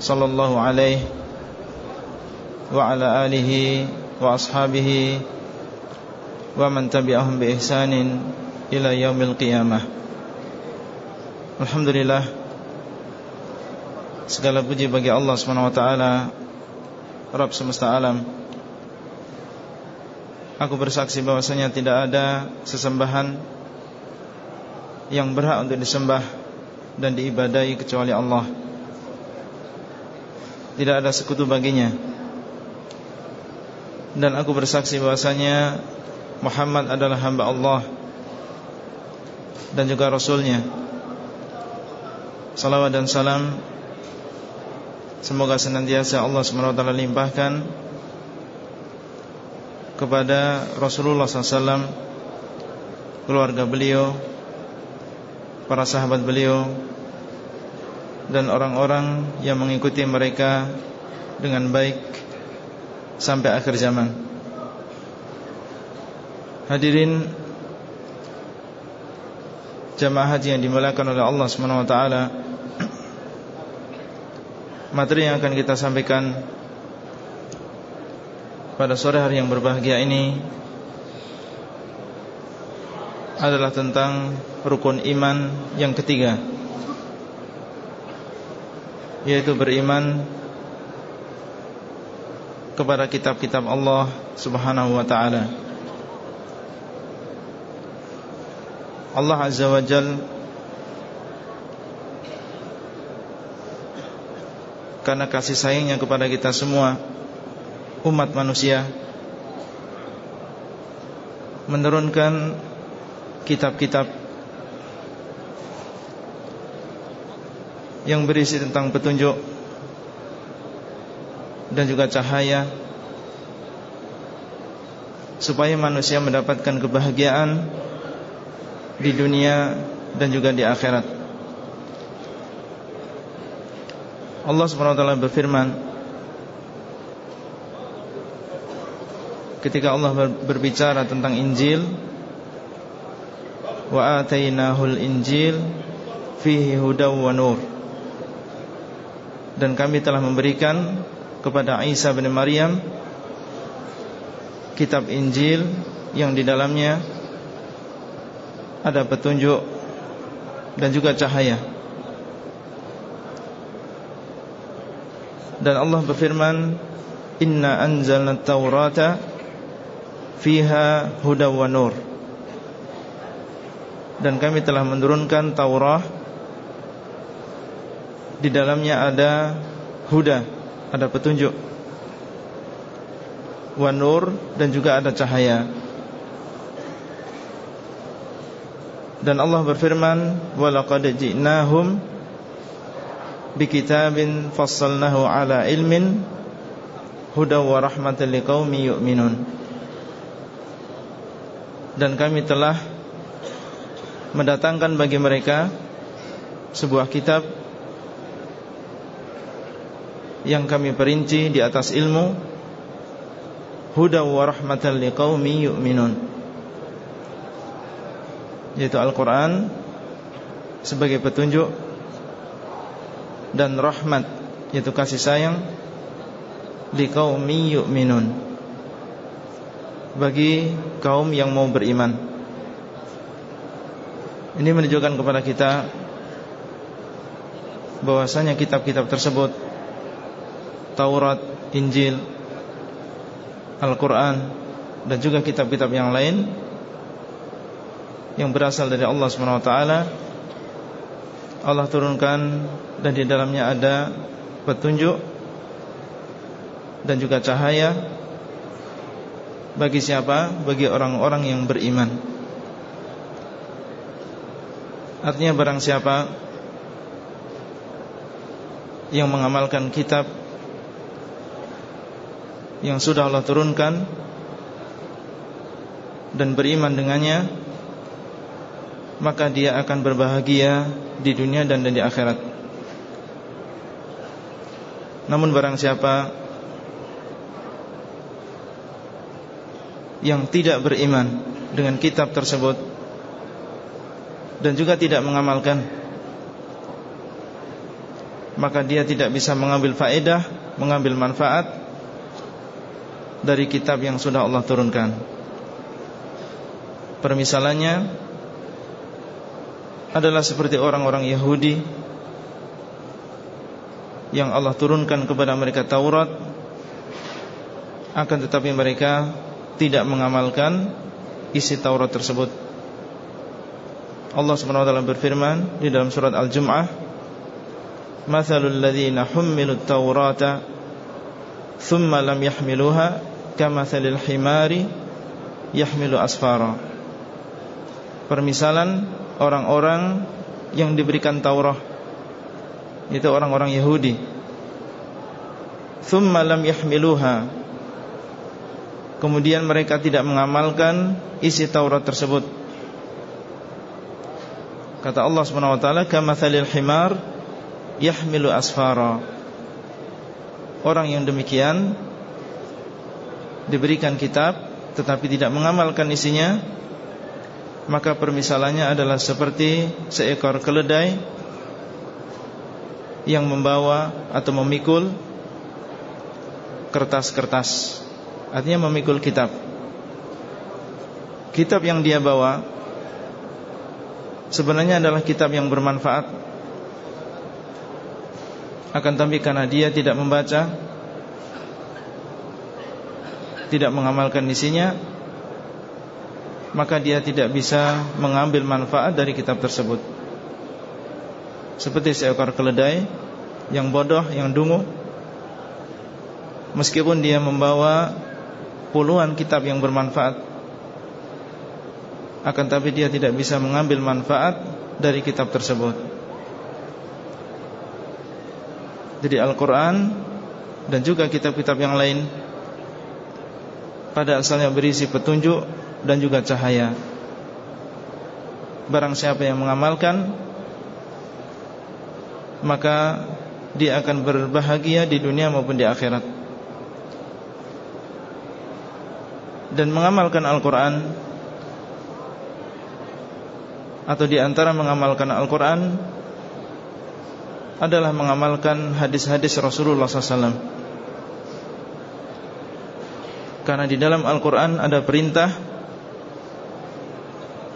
صلى الله عليه وعلى آله وأصحابه ومن تبعهم بإحسان إلى يوم القيامة Alhamdulillah Segala puji bagi Allah SWT Rabb semesta alam Aku bersaksi bahwasanya tidak ada sesembahan Yang berhak untuk disembah Dan diibadai kecuali Allah Tidak ada sekutu baginya. Dan aku bersaksi bahwasanya Muhammad adalah hamba Allah Dan juga Rasulnya. Salawat dan salam Semoga senantiasa Allah SWT limpahkan Kepada Rasulullah SAW Keluarga beliau Para sahabat beliau Dan orang-orang yang mengikuti mereka Dengan baik Sampai akhir zaman. Hadirin Jamaah haji yang dimulakan oleh Allah SWT materi yang akan kita sampaikan pada sore hari yang berbahagia ini adalah tentang rukun iman yang ketiga yaitu beriman kepada kitab-kitab Allah Subhanahu wa taala. Allah Azza wa Jalla karena kasih sayangnya kepada kita semua umat manusia menurunkan kitab-kitab yang berisi tentang petunjuk dan juga cahaya supaya manusia mendapatkan kebahagiaan di dunia dan juga di akhirat. Allah SWT berfirman Ketika Allah berbicara tentang Injil Wa atainahul Injil Fihi hudaw wa nur Dan kami telah memberikan Kepada Isa bin Maryam Kitab Injil Yang di dalamnya Ada petunjuk Dan juga cahaya. Dan Allah berfirman Inna anzalna taurata Fiha huda wa nur. Dan kami telah menurunkan Taurah Di dalamnya ada Huda Ada petunjuk. Wa nur Dan juga ada cahaya. Dan Allah berfirman Walaqad ji'nahum bikitabin fassalnahu ala ilmin huda wa rahmatan liqaumi yu'minun. Dan kami telah mendatangkan bagi mereka sebuah kitab yang kami perinci di atas ilmu huda wa rahmatan liqaumi yu'minun. Yaitu Al-Qur'an sebagai petunjuk dan rahmat yaitu kasih sayang liqaumi yu'minun. Bagi kaum yang mau beriman. Ini menunjukkan kepada kita bahwasanya kitab-kitab tersebut Taurat, Injil, Al-Quran dan juga kitab-kitab yang lain yang berasal dari Allah SWT Allah turunkan dan di dalamnya ada petunjuk dan juga cahaya bagi siapa? Bagi orang-orang yang beriman. Artinya barang siapa Yang mengamalkan kitab Yang sudah Allah turunkan Dan beriman dengannya Maka dia akan berbahagia Di dunia dan di akhirat. Namun barang siapa Yang tidak beriman Dengan kitab tersebut Dan juga tidak mengamalkan maka dia tidak bisa mengambil faedah, mengambil manfaat dari kitab yang sudah Allah turunkan. Permisalannya adalah seperti orang-orang Yahudi yang Allah turunkan kepada mereka Taurat akan tetapi mereka tidak mengamalkan isi Taurat tersebut. Allah Subhanahu wa taala berfirman di dalam surat Al-Jum'ah, Mathalul ladzina hummilut Taurata thumma lam yahmiluha kamathalil himari Yahmilu asfara. Permisalan orang-orang yang diberikan Taurah Itu orang-orang Yahudi. Thumma lam yahmiluha. Kemudian mereka tidak mengamalkan isi Taurat tersebut. Kata Allah SWT Kamathalil himar Yahmilu asfara. Orang yang demikian Diberikan kitab Tetapi tidak mengamalkan isinya Maka permisalannya adalah seperti Seekor keledai Yang membawa Atau memikul Kertas-kertas. Artinya memikul kitab. Kitab yang dia bawa Sebenarnya adalah kitab yang bermanfaat. Akan tapi karena dia tidak membaca Tidak mengamalkan isinya Maka dia tidak bisa mengambil manfaat dari kitab tersebut. Seperti seekor keledai Yang bodoh, yang dungu Meskipun dia membawa Puluhan kitab yang bermanfaat Akan tapi dia tidak bisa mengambil manfaat Dari kitab tersebut. Jadi Al-Quran Dan juga kitab-kitab yang lain Pada asalnya berisi petunjuk Dan juga cahaya. Barang siapa yang mengamalkan Maka Dia akan berbahagia di dunia maupun di akhirat. Dan mengamalkan Al-Quran Atau di antara mengamalkan Al-Quran adalah mengamalkan hadis-hadis Rasulullah SAW Karena di dalam Al-Quran ada perintah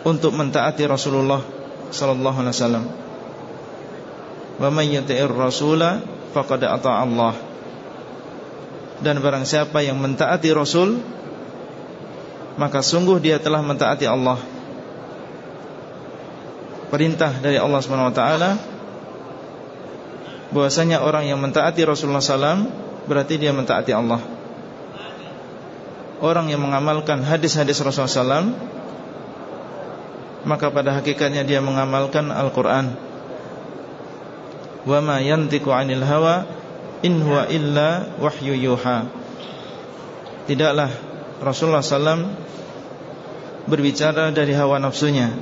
Untuk mentaati Rasulullah Sallallahu Alaihi Wasallam. Yati'ir rasula faqad Allah. Dan barang siapa yang mentaati Rasul Maka sungguh dia telah mentaati Allah Perintah dari Allah SWT bahwasanya orang yang mentaati Rasulullah SAW berarti dia mentaati Allah. Orang yang mengamalkan hadis-hadis Rasulullah SAW maka pada hakikatnya dia mengamalkan Al-Quran. Wa ma 'anil hawa in huwa wahyu. Tidaklah Rasulullah SAW berbicara dari hawa nafsunya.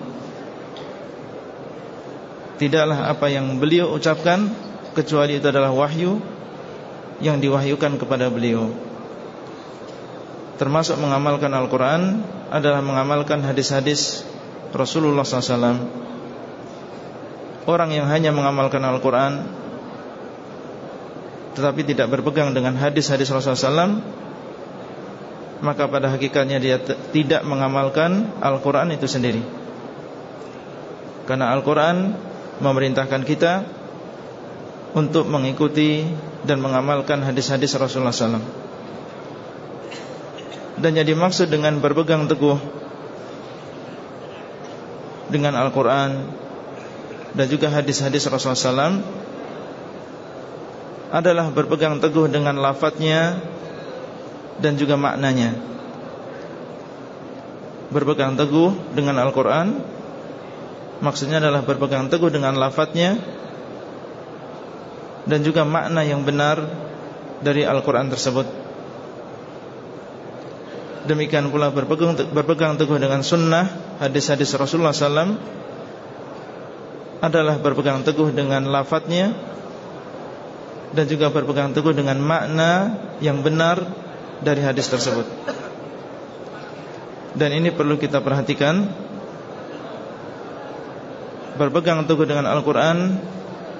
Tidaklah apa yang beliau ucapkan kecuali itu adalah wahyu yang diwahyukan kepada beliau. Termasuk mengamalkan Al-Quran adalah mengamalkan hadis-hadis Rasulullah SAW. Orang yang hanya mengamalkan Al-Quran tetapi tidak berpegang dengan hadis-hadis Rasulullah SAW, maka pada hakikatnya dia tidak mengamalkan Al-Quran itu sendiri. Karena Al-Quran memerintahkan kita untuk mengikuti dan mengamalkan hadis-hadis Rasulullah SAW. Dan yang dimaksud dengan berpegang teguh dengan Al-Quran dan juga hadis-hadis Rasulullah SAW adalah berpegang teguh dengan lafadznya dan juga maknanya. Berpegang teguh dengan Al-Quran maksudnya adalah berpegang teguh dengan lafadznya dan juga makna yang benar dari Al-Quran tersebut Demikian pula berpegang, berpegang teguh dengan sunnah Hadis-hadis Rasulullah SAW Adalah berpegang teguh dengan lafadznya Dan juga berpegang teguh dengan makna yang benar Dari hadis tersebut. Dan ini perlu kita perhatikan. Berpegang teguh dengan Al-Quran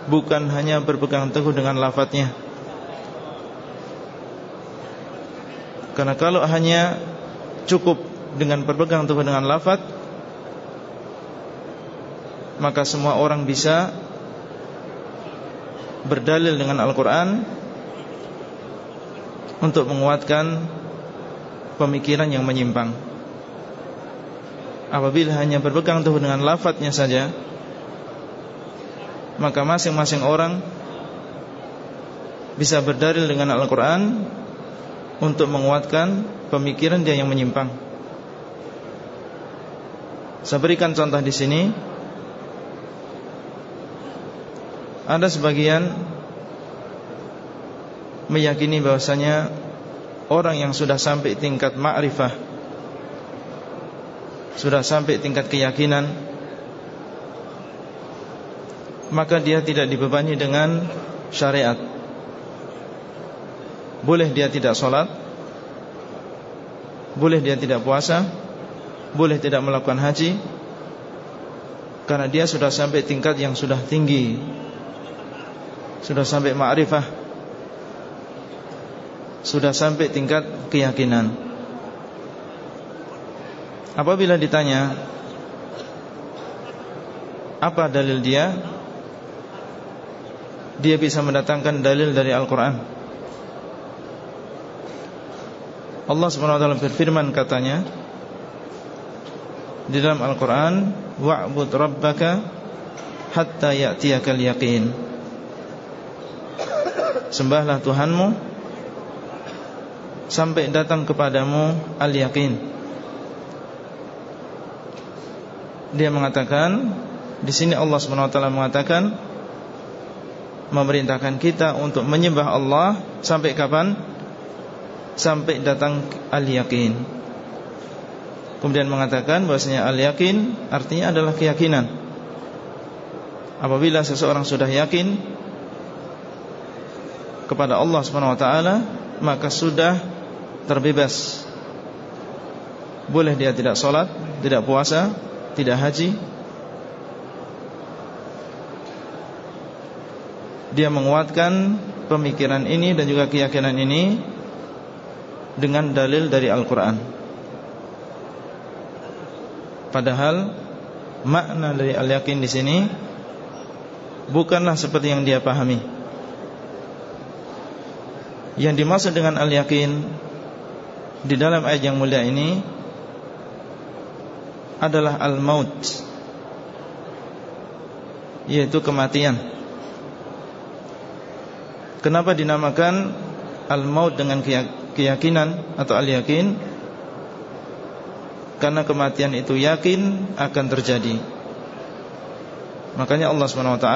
Bukan hanya berpegang teguh dengan lafadznya. Karena kalau hanya cukup dengan berpegang teguh dengan lafaz maka semua orang bisa berdalil dengan Al-Qur'an untuk menguatkan pemikiran yang menyimpang. Apabila hanya berpegang teguh dengan lafadznya saja, maka masing-masing orang bisa berdalil dengan Al-Qur'an untuk menguatkan pemikiran dia yang menyimpang. Saya berikan contoh di sini. Ada sebagian meyakini bahwasanya orang yang sudah sampai tingkat ma'rifah sudah sampai tingkat keyakinan maka dia tidak dibebani dengan syariat boleh dia tidak sholat? Boleh dia tidak puasa? Boleh tidak melakukan haji? Karena dia sudah sampai tingkat yang sudah tinggi. Sudah sampai ma'rifah. Sudah sampai tingkat keyakinan. Apabila ditanya Apa dalil dia? Dia bisa mendatangkan dalil dari Al-Quran Allah SWT berfirman katanya Di dalam Al-Quran Wa'bud rabbaka Hatta ya'tiyakal yaqin Sembahlah Tuhanmu Sampai datang kepadamu Al-Yaqin Dia mengatakan Di sini Allah SWT mengatakan Memerintahkan kita untuk menyembah Allah Sampai kapan? Sampai datang al-yakin. Kemudian mengatakan bahwasanya al-yakin artinya adalah keyakinan. Apabila seseorang sudah yakin kepada Allah Subhanahu wa taala, maka sudah terbebas. Boleh dia tidak sholat, tidak puasa, tidak haji. Dia menguatkan pemikiran ini dan juga keyakinan ini dengan dalil dari Al-Quran Padahal makna dari al-yakin di sini bukanlah seperti yang dia pahami. Yang dimaksud dengan al-yakin di dalam ayat yang mulia ini adalah al-maut, yaitu kematian. Kenapa dinamakan al-maut dengan keyakinan atau al-yakin karena kematian itu yakin akan terjadi. Makanya Allah SWT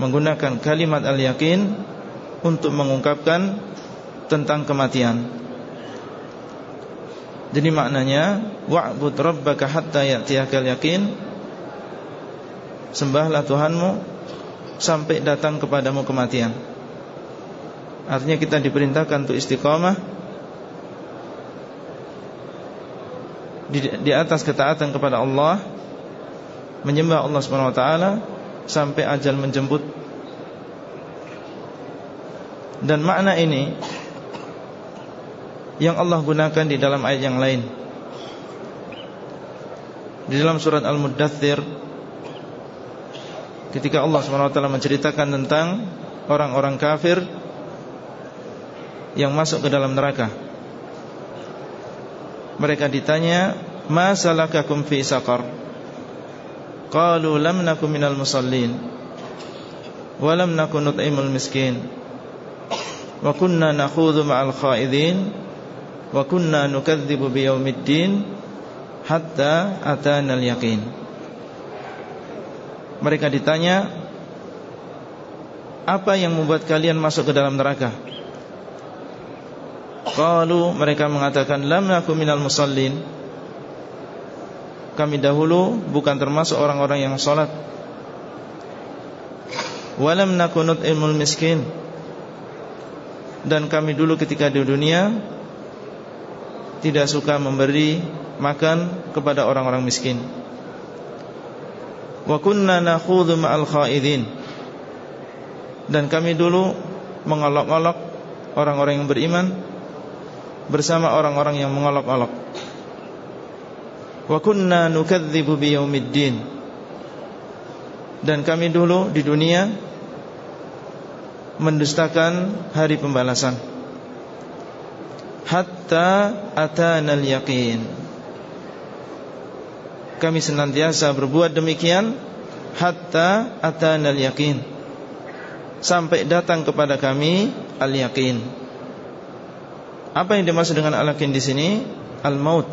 menggunakan kalimat al-yakin untuk mengungkapkan tentang kematian. Jadi maknanya wa'bud rabbaka hatta ya'tiyakal yakin Sembahlah Tuhanmu sampai datang kepadamu kematian. Artinya kita diperintahkan untuk istiqamah di, di atas ketaatan kepada Allah Menyembah Allah SWT Sampai ajal menjemput. Dan makna ini Yang Allah gunakan di dalam ayat yang lain. Di dalam surat Al-Muddathir Ketika Allah SWT menceritakan tentang Orang-orang kafir yang masuk ke dalam neraka. Mereka ditanya, "Ma salakakum fi saqar?" Qalu lam nakum minal musallin wa lam nakun nut'imul miskin wa kunna nakhudhu ma'al khaidin wa kunna nukadzibu biyaumiddin hatta atana al-yaqin. Mereka ditanya, Apa yang membuat kalian masuk ke dalam neraka Qalu mereka mengatakan Lam naku minal musallin. Kami dahulu bukan termasuk orang-orang yang sholat. Walam nakunut ilmul miskin. Dan kami dulu ketika di dunia Tidak suka memberi makan kepada orang-orang miskin. Wa kunna nakhudhu ma'al khaidin Dan kami dulu mengolok-olok orang-orang yang beriman bersama orang-orang yang mengolok-olok. Wa kunna nukadzibu biyaumiddin. Dan kami dulu di dunia mendustakan hari pembalasan. Hatta atana al-yaqin. Kami senantiasa berbuat demikian hatta atana al-yaqin. Sampai datang kepada kami al-yaqin. Apa yang dimaksud dengan al-yakin di sini? Al-maut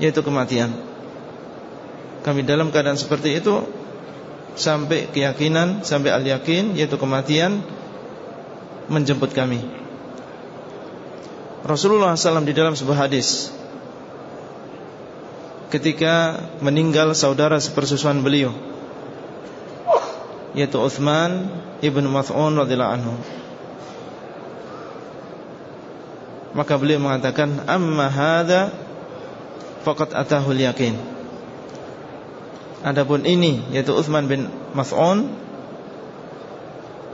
yaitu kematian. Kami dalam keadaan seperti itu sampai keyakinan, sampai al-yakin yaitu kematian menjemput kami. Rasulullah SAW di dalam sebuah hadis ketika meninggal saudara sepersusuan beliau yaitu Uthman ibn Mas'un radhiyallahu anhu Maka beliau mengatakan Amma hadha Fakat atahul yakin Adapun ini Yaitu Uthman bin Mas'un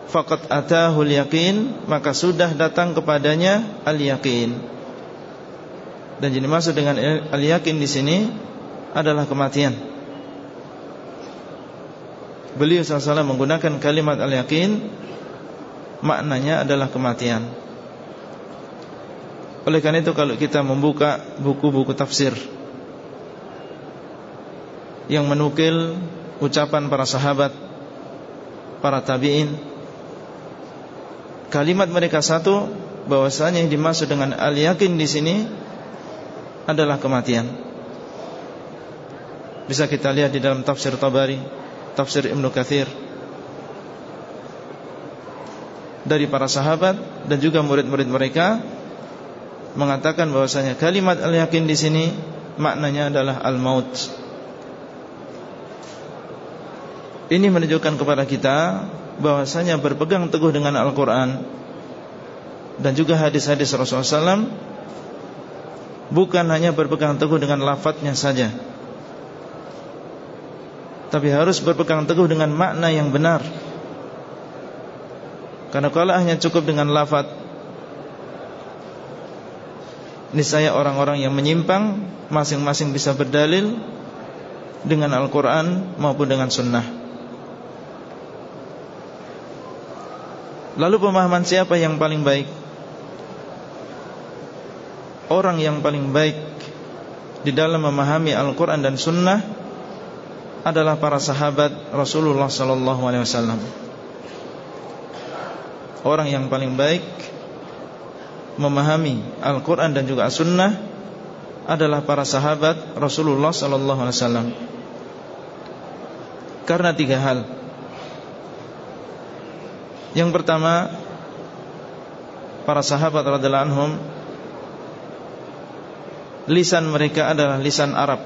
Fakat atahul yakin Maka sudah datang kepadanya Al-yakin Dan jadi maksud dengan al-yakin di sini Adalah kematian. Beliau SAW menggunakan kalimat al-yakin Maknanya adalah kematian oleh karena itu kalau kita membuka buku-buku tafsir Yang menukil ucapan para sahabat Para tabi'in Kalimat mereka satu bahwasanya yang dimaksud dengan al-yakin di sini adalah kematian. Bisa kita lihat di dalam tafsir Tabari, tafsir Ibnu Katsir dari para sahabat dan juga murid-murid mereka mengatakan bahwasanya kalimat al-yakin di sini maknanya adalah al-maut. Ini menunjukkan kepada kita bahwasanya berpegang teguh dengan Al-Qur'an dan juga hadis-hadis Rasulullah SAW bukan hanya berpegang teguh dengan lafadznya saja tapi harus berpegang teguh dengan makna yang benar karena kalau hanya cukup dengan lafadz niscaya orang-orang yang menyimpang masing-masing bisa berdalil dengan Al-Quran maupun dengan Sunnah. Lalu pemahaman siapa yang paling baik? Orang yang paling baik di dalam memahami Al-Quran dan Sunnah adalah para sahabat Rasulullah Sallallahu Alaihi Wasallam. Orang yang paling baik memahami Al-Quran dan juga As-Sunnah adalah para sahabat Rasulullah Sallallahu Alaihi Wasallam. Karena tiga hal. Yang pertama, para sahabat radhiallahu anhum lisan mereka adalah lisan Arab.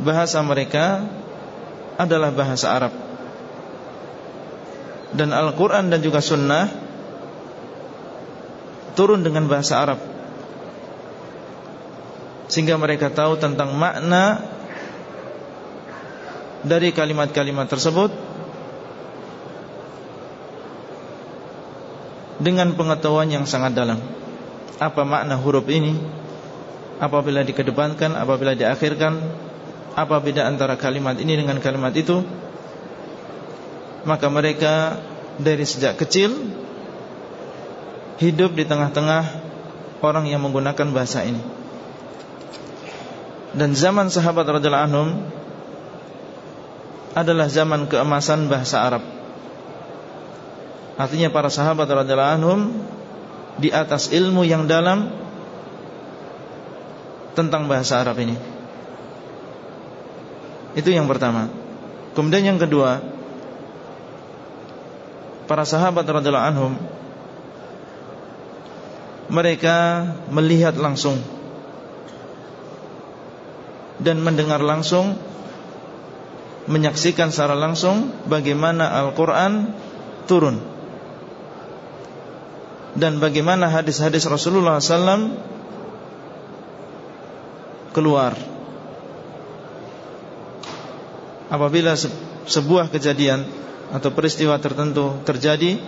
Bahasa mereka adalah bahasa Arab. Dan Al-Quran dan juga Sunnah turun dengan bahasa Arab. Sehingga mereka tahu tentang makna Dari kalimat-kalimat tersebut. Dengan pengetahuan yang sangat dalam. Apa makna huruf ini? Apabila dikedepankan Apabila diakhirkan Apa beda antara kalimat ini dengan kalimat itu Maka mereka Dari sejak kecil hidup di tengah-tengah orang yang menggunakan bahasa ini. Dan zaman sahabat radhiyallahu anhum adalah zaman keemasan bahasa Arab. Artinya para sahabat radhiyallahu anhum di atas ilmu yang dalam tentang bahasa Arab ini. Itu yang pertama. Kemudian yang kedua, para sahabat radhiyallahu anhum mereka melihat langsung dan mendengar langsung menyaksikan secara langsung bagaimana Al-Qur'an turun dan bagaimana hadis-hadis Rasulullah SAW keluar. Apabila sebuah kejadian atau peristiwa tertentu terjadi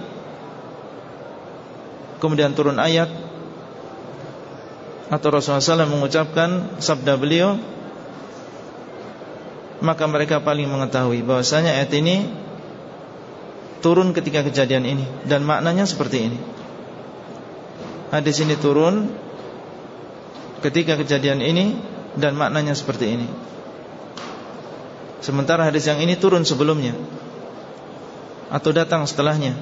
kemudian turun ayat atau Rasulullah SAW mengucapkan sabda beliau maka mereka paling mengetahui bahwasanya ayat ini turun ketika kejadian ini dan maknanya seperti ini. Hadis ini turun ketika kejadian ini dan maknanya seperti ini. Sementara hadis yang ini turun sebelumnya atau datang setelahnya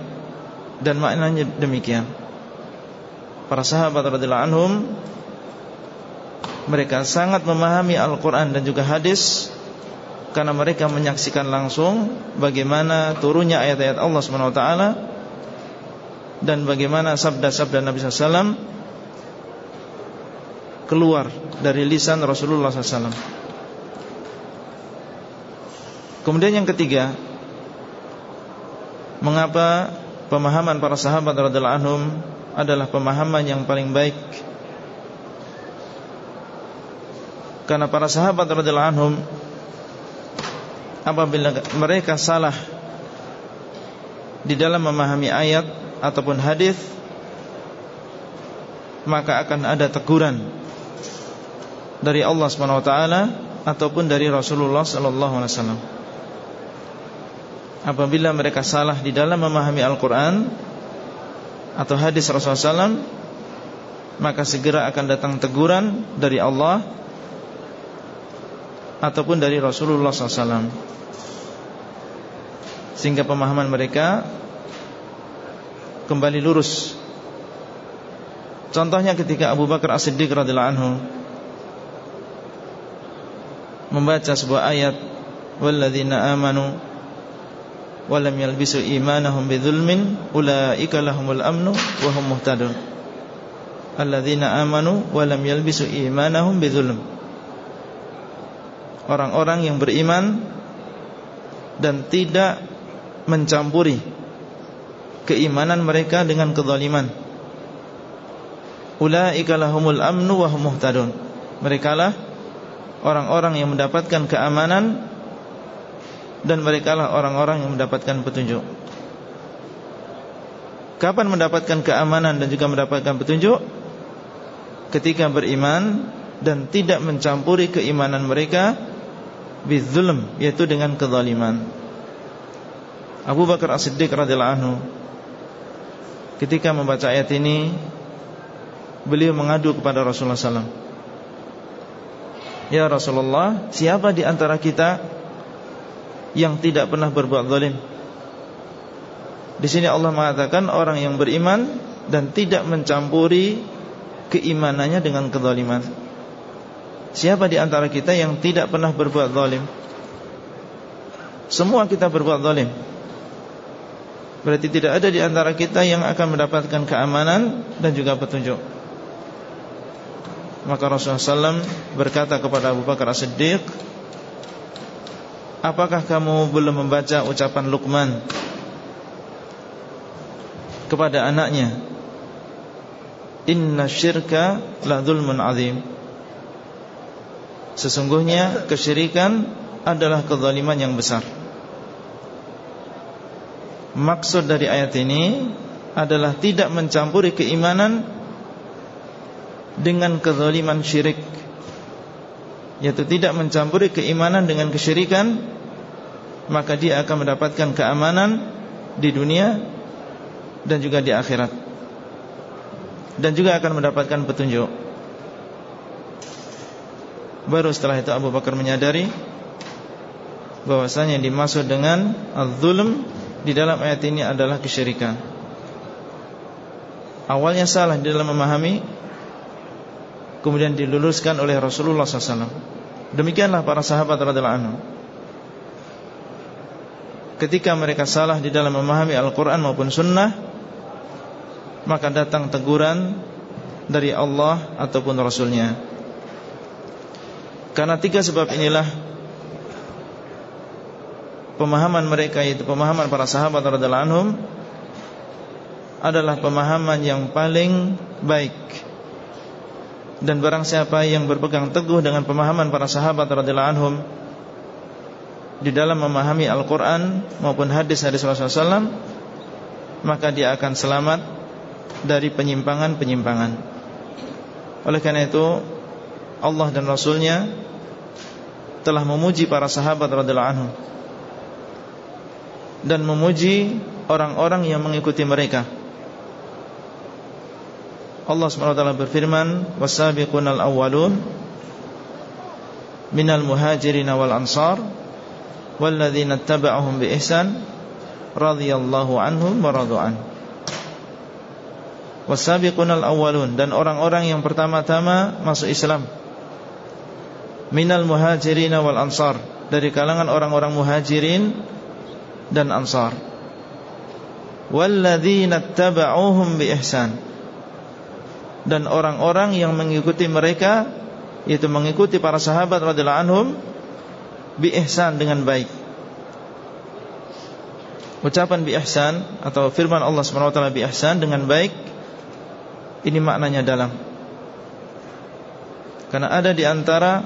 dan maknanya demikian. Para sahabat radhiyallahu anhum mereka sangat memahami Al-Qur'an dan juga hadis karena mereka menyaksikan langsung bagaimana turunnya ayat-ayat Allah taala dan bagaimana sabda-sabda Nabi SAW keluar dari lisan Rasulullah SAW. Kemudian yang ketiga, mengapa pemahaman para sahabat radhiyallahu anhum adalah pemahaman yang paling baik? Karena para sahabat radhiyallahu anhum apabila mereka salah di dalam memahami ayat ataupun hadis maka akan ada teguran dari Allah Subhanahu wa taala ataupun dari Rasulullah sallallahu alaihi wasallam. Apabila mereka salah di dalam memahami Al-Qur'an atau hadis Rasulullah SAW maka segera akan datang teguran dari Allah ataupun dari Rasulullah SAW sehingga pemahaman mereka kembali lurus. Contohnya ketika Abu Bakar As-Siddiq radhiyallahu anhu membaca sebuah ayat walladzina amanu wa lam yalbisu imanahum bidzulmin ulaika lahumul amnu wa hum muhtadun. Alladzina amanu wa lam yalbisu imanahum bidzulm. Orang-orang yang beriman dan tidak mencampuri keimanan mereka dengan kezaliman. Ulaika lahumul amnu wa hum muhtadun. Mereka lah orang-orang yang mendapatkan keamanan dan mereka lah orang-orang yang mendapatkan petunjuk. Kapan mendapatkan keamanan dan juga mendapatkan petunjuk? Ketika beriman dan tidak mencampuri keimanan mereka bizulm yaitu dengan kezaliman. Abu Bakar As-Siddiq radhiyallahu anhu ketika membaca ayat ini beliau mengadu kepada Rasulullah SAW Ya Rasulullah siapa di antara kita yang tidak pernah berbuat zalim Di sini Allah mengatakan orang yang beriman dan tidak mencampuri keimanannya dengan kezaliman Siapa di antara kita yang tidak pernah berbuat zalim? Semua kita berbuat zalim. Berarti tidak ada di antara kita yang akan mendapatkan keamanan dan juga petunjuk. Maka Rasulullah SAW berkata kepada Abu Bakar As-Siddiq Apakah kamu belum membaca ucapan Luqman Kepada anaknya? Inna syirka la dhulmun azim Sesungguhnya kesyirikan adalah kezaliman yang besar. Maksud dari ayat ini adalah tidak mencampuri keimanan dengan kezaliman syirik. Yaitu tidak mencampuri keimanan dengan kesyirikan Maka dia akan mendapatkan keamanan di dunia dan juga di akhirat. Dan juga akan mendapatkan petunjuk Baru setelah itu Abu Bakar menyadari bahwasanya dimaksud dengan az-zulm di dalam ayat ini adalah kesyirikan. Awalnya salah di dalam memahami Kemudian diluluskan oleh Rasulullah SAW Demikianlah para sahabat radhiyallahu ketika mereka salah di dalam memahami Al-Quran maupun Sunnah Maka datang teguran dari Allah ataupun Rasulnya Karena tiga sebab inilah Pemahaman mereka itu pemahaman para sahabat radhiallahu anhum adalah pemahaman yang paling baik dan barang siapa yang berpegang teguh dengan pemahaman para sahabat radhiyallahu anhum di dalam memahami Al-Qur'an maupun hadis-hadis Rasulullah SAW maka dia akan selamat dari penyimpangan-penyimpangan. Oleh karena itu Allah dan Rasulnya telah memuji para sahabat radhiyallahu anhum dan memuji orang-orang yang mengikuti mereka. Allah SWT berfirman Wasabiqunal awwalun Minal muhajirin wal ansar Walladzina taba'ahum bi ihsan Radiyallahu anhum wa radu'an Wasabiqunal awwalun Dan orang-orang yang pertama-tama masuk Islam Minal muhajirin wal ansar Dari kalangan orang-orang muhajirin Dan ansar Walladzina taba'uhum bi dan orang-orang yang mengikuti mereka yaitu mengikuti para sahabat radhiyallahu anhum bi ihsan dengan baik. Ucapan bi ihsan atau firman Allah Subhanahu wa taala ihsan dengan baik ini maknanya dalam. Karena ada di antara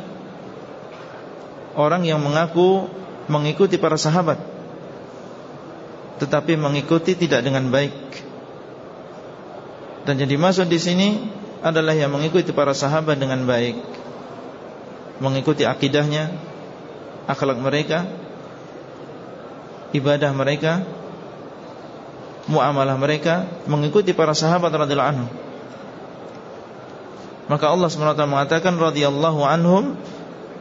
orang yang mengaku mengikuti para sahabat tetapi mengikuti tidak dengan baik dan yang dimaksud di sini adalah yang mengikuti para sahabat dengan baik, mengikuti akidahnya, akhlak mereka, ibadah mereka, muamalah mereka, mengikuti para sahabat radhiyallahu anhum. Maka Allah SWT mengatakan radhiyallahu anhum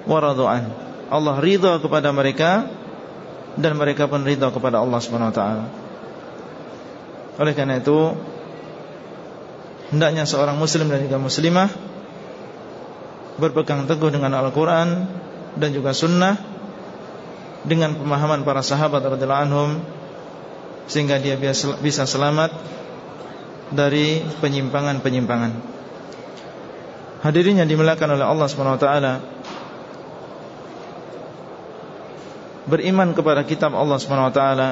wa. Allah ridha kepada mereka dan mereka pun ridha kepada Allah SWT. Oleh karena itu hendaknya seorang muslim dan juga muslimah berpegang teguh dengan Al-Quran dan juga sunnah dengan pemahaman para sahabat radhiyallahu anhum sehingga dia bisa selamat dari penyimpangan-penyimpangan. Hadirin yang dimuliakan oleh Allah Subhanahu wa taala. Beriman kepada kitab Allah Subhanahu wa taala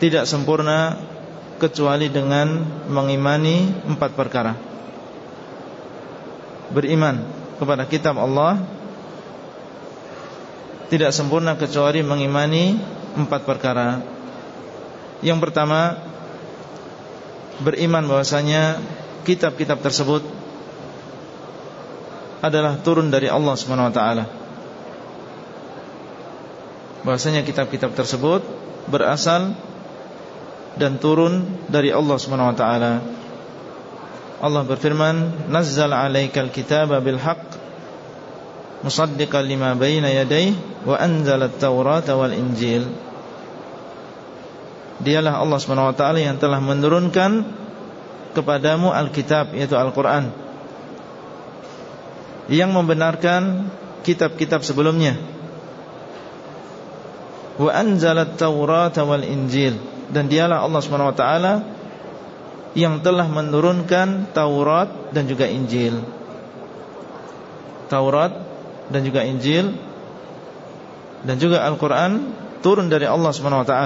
tidak sempurna kecuali dengan mengimani empat perkara. Beriman kepada kitab Allah Tidak sempurna kecuali mengimani empat perkara. Yang pertama Beriman bahwasanya Kitab-kitab tersebut Adalah turun dari Allah SWT Bahwasanya kitab-kitab tersebut Berasal dan turun dari Allah Subhanahu wa taala. Allah berfirman, "Nazzal 'alaikal kitaba bil haqq musaddiqan lima bayna yadayhi wa anzala at-taurata wal injil." Dialah Allah Subhanahu wa taala yang telah menurunkan kepadamu Alkitab yaitu Al-Qur'an yang membenarkan kitab-kitab sebelumnya. Wa anzala at-taurata wal injil dan dialah Allah SWT yang telah menurunkan Taurat dan juga Injil. Taurat dan juga Injil dan juga Al-Qur'an turun dari Allah SWT.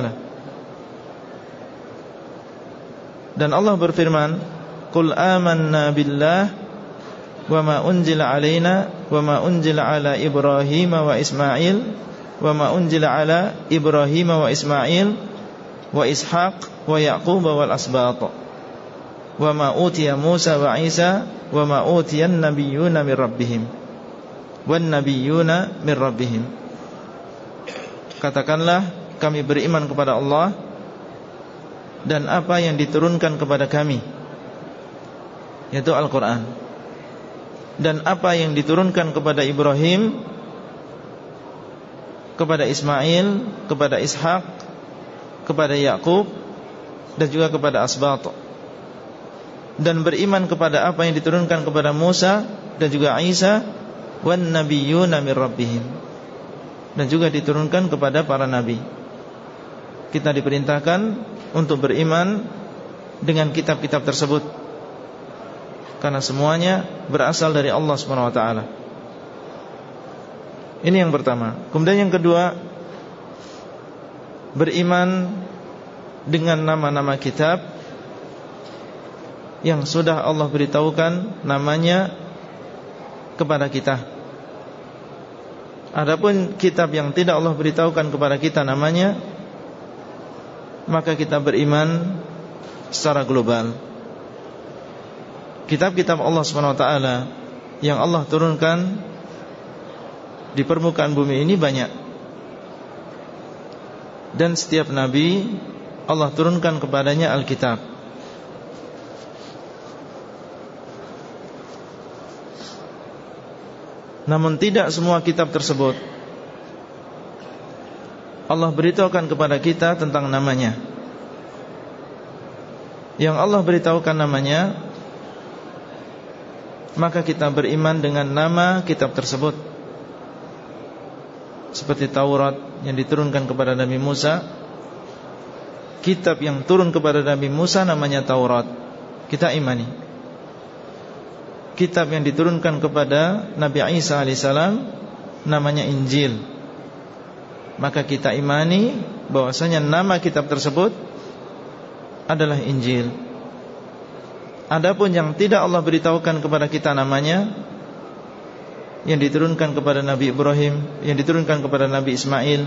Dan Allah berfirman, "Qul amanna billah wa ma unzila alaina wa ma unzila ala Ibrahim wa Ismail wa ma unzila ala Ibrahim wa Ismail wa Ishaq wa Yaqub wal asbat wa ma utiya Musa wa Isa wa ma utiya an-nabiyyuna min rabbihim. Wan nabiyyuna min rabbihim. Katakanlah kami beriman kepada Allah dan apa yang diturunkan kepada kami yaitu Al-Qur'an. Dan apa yang diturunkan kepada Ibrahim kepada Ismail kepada Ishak kepada Yakub dan juga kepada Asbat dan beriman kepada apa yang diturunkan kepada Musa dan juga Isa wan nabiyyuna min rabbihim dan juga diturunkan kepada para nabi. Kita diperintahkan untuk beriman dengan kitab-kitab tersebut karena semuanya berasal dari Allah Subhanahu wa taala. Ini yang pertama. Kemudian yang kedua, beriman dengan nama-nama kitab yang sudah Allah beritahukan namanya kepada kita. Adapun kitab yang tidak Allah beritahukan kepada kita namanya, maka kita beriman secara global. Kitab-kitab Allah SWT yang Allah turunkan di permukaan bumi ini banyak. Dan setiap nabi Allah turunkan kepadanya Alkitab. Namun tidak semua kitab tersebut Allah beritahukan kepada kita tentang namanya Yang Allah beritahukan namanya Maka kita beriman dengan nama kitab tersebut Seperti Taurat yang diturunkan kepada Nabi Musa Kitab yang turun kepada Nabi Musa namanya Taurat Kita imani kitab yang diturunkan kepada Nabi Isa alaihissalam namanya Injil. Maka kita imani bahwasanya nama kitab tersebut adalah Injil. Adapun yang tidak Allah beritahukan kepada kita namanya yang diturunkan kepada Nabi Ibrahim, yang diturunkan kepada Nabi Ismail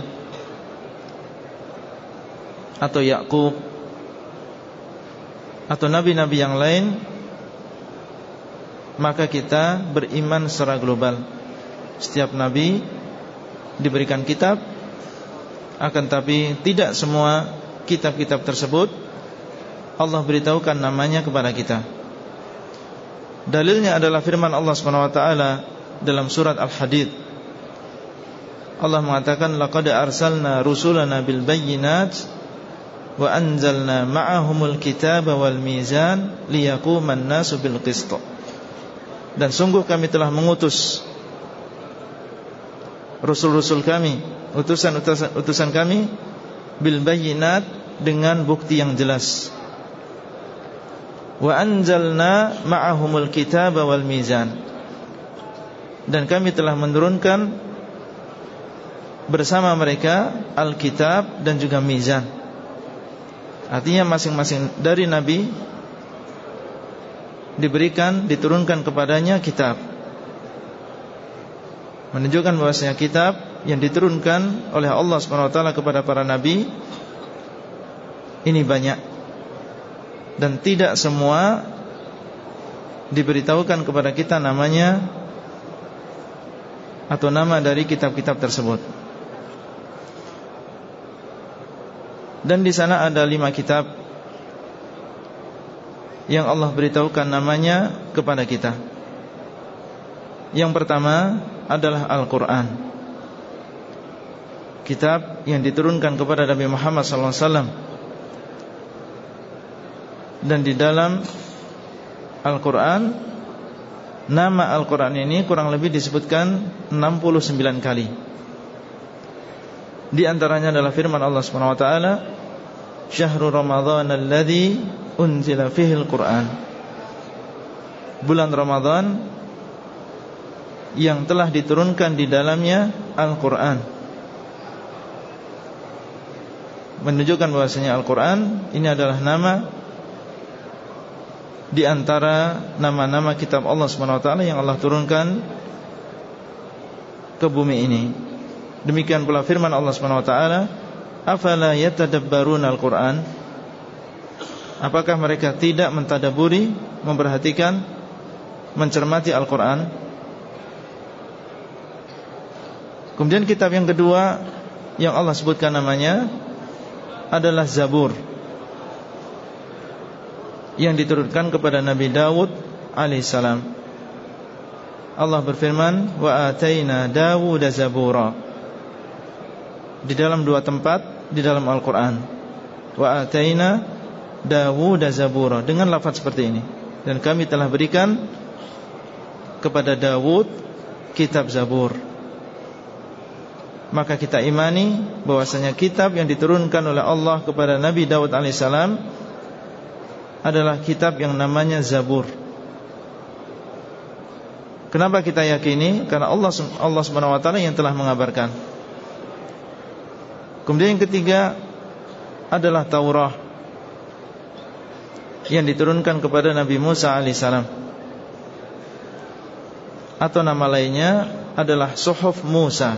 atau Yakub atau nabi-nabi yang lain maka kita beriman secara global. Setiap nabi diberikan kitab akan tapi tidak semua kitab-kitab tersebut Allah beritahukan namanya kepada kita. Dalilnya adalah firman Allah SWT dalam surat Al-Hadid. Allah mengatakan laqad arsalna rusulana bil bayyinat wa anzalna ma'ahumul kitaba wal mizan liyaquman nasu bil qist. Dan sungguh kami telah mengutus Rasul-Rasul kami Utusan-utusan utusan kami Bil bayinat Dengan bukti yang jelas Wa anjalna ma'ahumul kitab wal mizan Dan kami telah menurunkan Bersama mereka Alkitab dan juga mizan. Artinya masing-masing dari Nabi diberikan diturunkan kepadanya kitab. Menunjukkan bahwasanya kitab yang diturunkan oleh Allah SWT kepada para nabi ini banyak. Dan tidak semua diberitahukan kepada kita namanya atau nama dari kitab-kitab tersebut. Dan di sana ada lima kitab yang Allah beritahukan namanya kepada kita. Yang pertama adalah Al-Quran Kitab yang diturunkan kepada Nabi Muhammad SAW Dan di dalam Al-Quran Nama Al-Quran ini kurang lebih disebutkan 69 kali. Di antaranya adalah firman Allah SWT Syahrul Ramadhan alladhi unzila fihi al-Quran. Bulan Ramadan Yang telah diturunkan di dalamnya Al-Quran. Menunjukkan bahwasanya Al-Quran Ini adalah nama Di antara Nama-nama kitab Allah SWT Yang Allah turunkan Ke bumi ini. Demikian pula firman Allah SWT Afala yatadabbarun Al-Quran? Apakah mereka tidak mentadaburi Memperhatikan Mencermati Al-Quran? Kemudian kitab yang kedua Yang Allah sebutkan namanya Adalah Zabur Yang diturunkan kepada Nabi Dawud alaihissalam Allah berfirman Wa atayna Dawud Zabura. Di dalam dua tempat Di dalam Al-Quran. Wa atayna Dawud Zabura. Dengan lafaz seperti ini. Dan kami telah berikan kepada Dawud kitab Zabur. Maka kita imani bahwasanya kitab yang diturunkan oleh Allah kepada Nabi Daud alaihissalam adalah kitab yang namanya Zabur. Kenapa kita yakini? Karena Allah Allah Subhanahu wa taala yang telah mengabarkan. Kemudian yang ketiga adalah Taurat yang diturunkan kepada Nabi Musa alaihissalam. Atau nama lainnya adalah Suhuf Musa.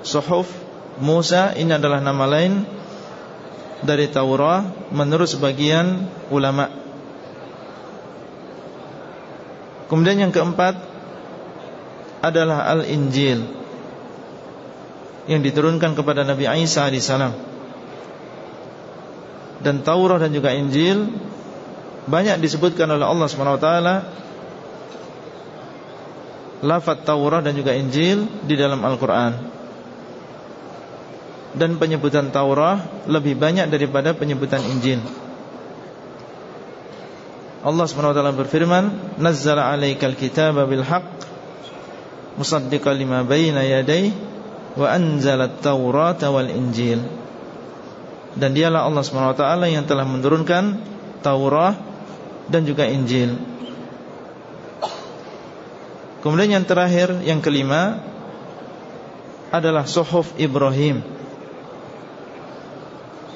Suhuf Musa ini adalah nama lain dari Taurat menurut sebagian ulama. Kemudian yang keempat adalah Al-Injil yang diturunkan kepada Nabi Isa alaihissalam dan Taurat dan juga Injil banyak disebutkan oleh Allah swt lafaz Taurat dan juga Injil di dalam Al-Quran dan penyebutan Taurat lebih banyak daripada penyebutan Injil. Allah SWT berfirman Nazzala alaikal kitaba bil haqq Musaddiqa lima bayna yadayh wa anzalat Taurat wal Injil. Dan dialah Allah SWT yang telah menurunkan Taurat dan juga Injil. Kemudian yang terakhir Yang kelima Adalah Sohuf Ibrahim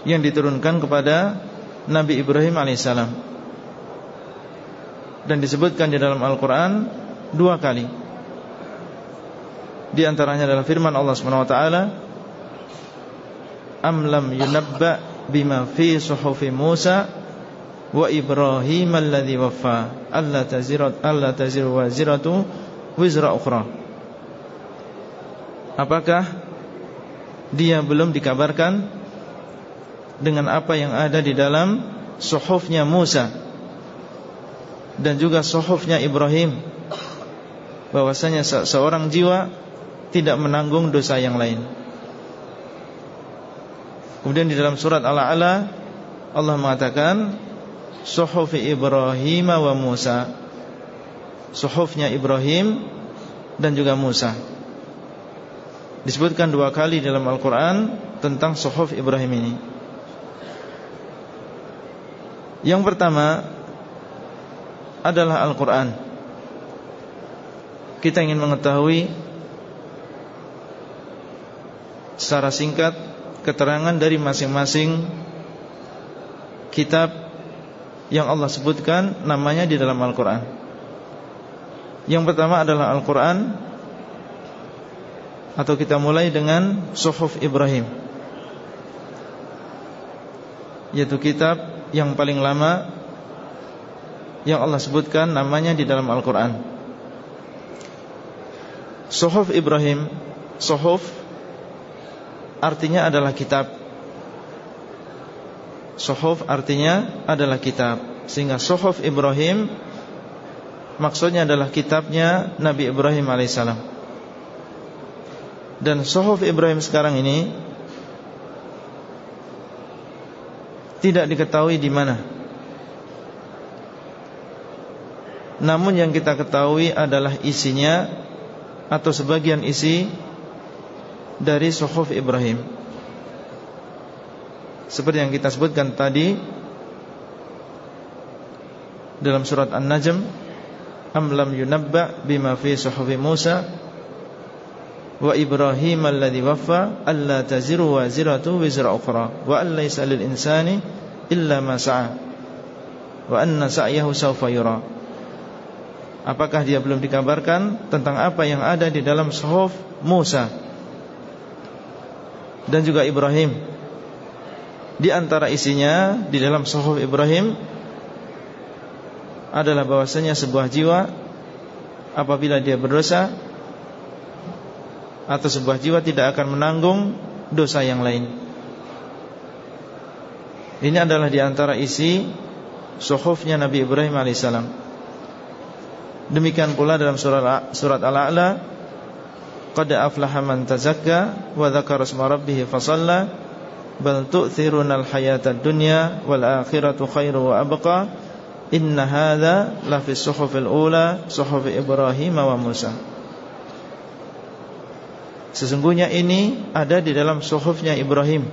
Yang diturunkan kepada Nabi Ibrahim AS Dan disebutkan di dalam Al-Quran Dua kali. Di antaranya adalah firman Allah Subhanahu wa taala Am lam yunabba bima fi suhufi Musa wa Ibrahim alladhi waffa alla tazirat alla taziru waziratu wizra ukhra. Apakah dia belum dikabarkan dengan apa yang ada di dalam suhufnya Musa dan juga suhufnya Ibrahim. Bahwasanya seorang jiwa tidak menanggung dosa yang lain. Kemudian di dalam surat Al-A'la Allah mengatakan Suhufi Ibrahim wa Musa. Suhufnya Ibrahim dan juga Musa. Disebutkan dua kali dalam Al-Quran Tentang Suhuf Ibrahim ini Yang pertama Adalah Al-Quran. Kita ingin mengetahui secara singkat keterangan dari masing-masing kitab yang Allah sebutkan namanya di dalam Al-Quran. Yang pertama adalah Al-Quran Atau kita mulai dengan Suhuf Ibrahim Yaitu kitab yang paling lama Yang Allah sebutkan namanya di dalam Al-Quran. Suhuf Ibrahim Suhuf artinya adalah kitab. Sohuf artinya adalah kitab. Sehingga Sohuf Ibrahim Maksudnya adalah kitabnya Nabi Ibrahim AS Dan Sohuf Ibrahim sekarang ini Tidak diketahui di mana. Namun yang kita ketahui adalah isinya Atau sebagian isi dari suhuf Ibrahim. Seperti yang kita sebutkan tadi Dalam surat An-Najm Am lam yunabba bima fi Musa Wa Ibrahim alladhi waffa Alla taziru wa ziratu wizra ukhra. Wa an laysa lil insani Illa ma sa'a. Wa anna sa'yahu sawfa yura. Apakah dia belum dikabarkan Tentang apa yang ada di dalam suhuf Musa? Dan juga Ibrahim. Di antara isinya di dalam Suhuf Ibrahim adalah bahwasanya sebuah jiwa apabila dia berdosa atau sebuah jiwa tidak akan menanggung dosa yang lain. Ini adalah di antara isi suhufnya Nabi Ibrahim alaihissalam. Demikian pula dalam surat surat Al-A'la Qad aflaha man tazakka wa dzakara isma rabbih fa shalla bal tu'thiruna al-hayata ad-dunya wal akhiratu khairu wa abqa inna hadza la fi suhufil ula suhuf Ibrahim wa Musa Sesungguhnya ini ada di dalam suhufnya Ibrahim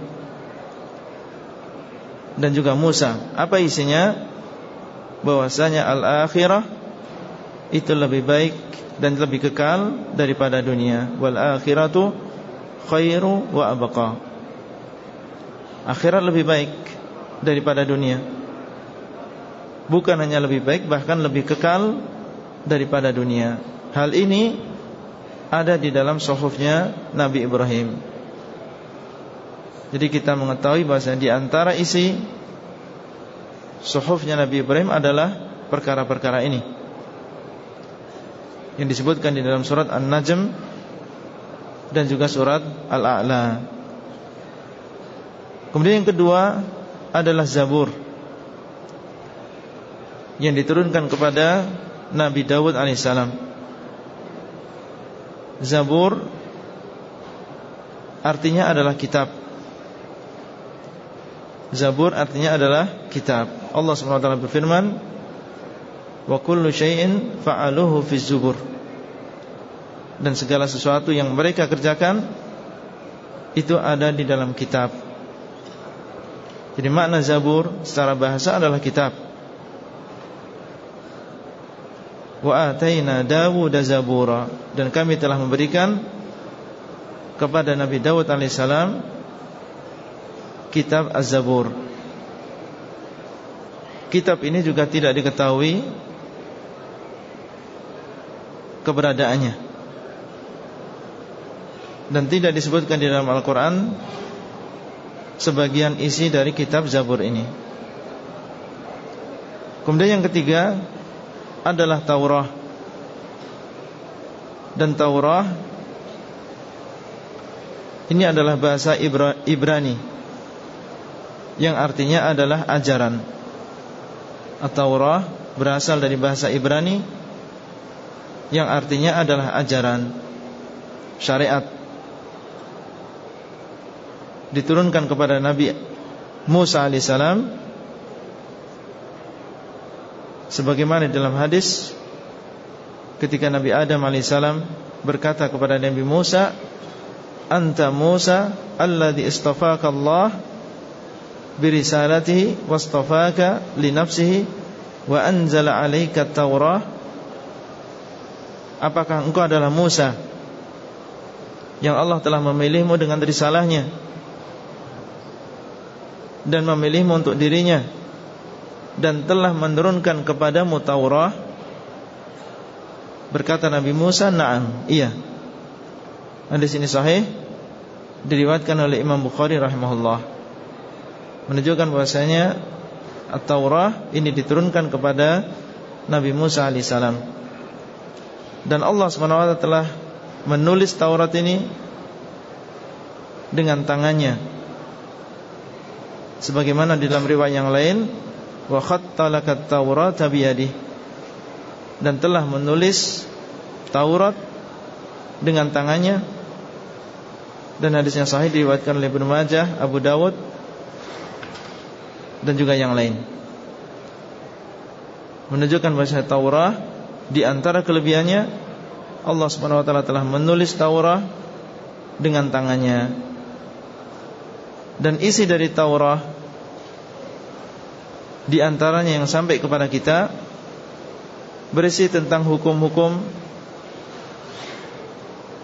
Dan juga Musa. Apa isinya? Bahwasanya al-akhirah Itu lebih baik dan lebih kekal daripada dunia. Wal akhiratu khairu wa abqa. Akhirat lebih baik daripada dunia. Bukan hanya lebih baik Bahkan lebih kekal daripada dunia. Hal ini ada di dalam sohufnya Nabi Ibrahim. Jadi kita mengetahui bahwa di antara isi Sohufnya Nabi Ibrahim adalah perkara-perkara ini. Yang disebutkan di dalam surat An-Najm Dan juga surat Al-A'la. Kemudian yang kedua adalah Zabur. Yang diturunkan kepada Nabi Dawud alaihissalam Zabur artinya adalah kitab. Zabur artinya adalah kitab. Allah Subhanahu wa taala berfirman, "Wa kullu syai'in fa'aluhu fi zubur." Dan segala sesuatu yang mereka kerjakan itu ada di dalam kitab. Jadi makna Zabur secara bahasa adalah kitab. Wa ataina Dawud zabura dan kami telah memberikan kepada Nabi Dawud alaihissalam kitab Az-Zabur. Kitab ini juga tidak diketahui keberadaannya dan tidak disebutkan di dalam Al-Quran sebagian isi dari kitab Zabur ini. Kemudian yang ketiga adalah Taurah. Dan Taurah Ini adalah bahasa Ibra, Ibrani Yang artinya adalah ajaran. At-Taurah berasal dari bahasa Ibrani Yang artinya adalah ajaran Syariat. Diturunkan kepada Nabi Musa alaihissalam Sebagaimana dalam hadis Ketika Nabi Adam AS Berkata kepada Nabi Musa Anta Musa Alladhi istafaka Allah Birisalatihi Wastafaka linafsihi Wa anzala alaika Taurah. Apakah engkau adalah Musa Yang Allah telah memilihmu dengan risalahnya Dan memilihmu untuk dirinya dan telah menurunkan kepadamu Taurah Berkata Nabi Musa Naam, iya. Hadis ini sahih. Diriwatkan oleh Imam Bukhari rahimahullah. Menunjukkan bahwasanya At-Taurah ini diturunkan kepada Nabi Musa alaihissalam Dan Allah SWT telah menulis Taurat ini Dengan tangannya. Sebagaimana di dalam riwayat yang lain wa khattalakat Taurata biyadih dan telah menulis Taurat dengan tangannya dan hadis yang sahih diriwayatkan oleh Ibnu Majah, Abu Dawud dan juga yang lain. Menunjukkan bahwa Taurat di antara kelebihannya Allah Subhanahu wa taala telah menulis Taurat dengan tangannya. Dan isi dari Taurat di antaranya yang sampai kepada kita berisi tentang hukum-hukum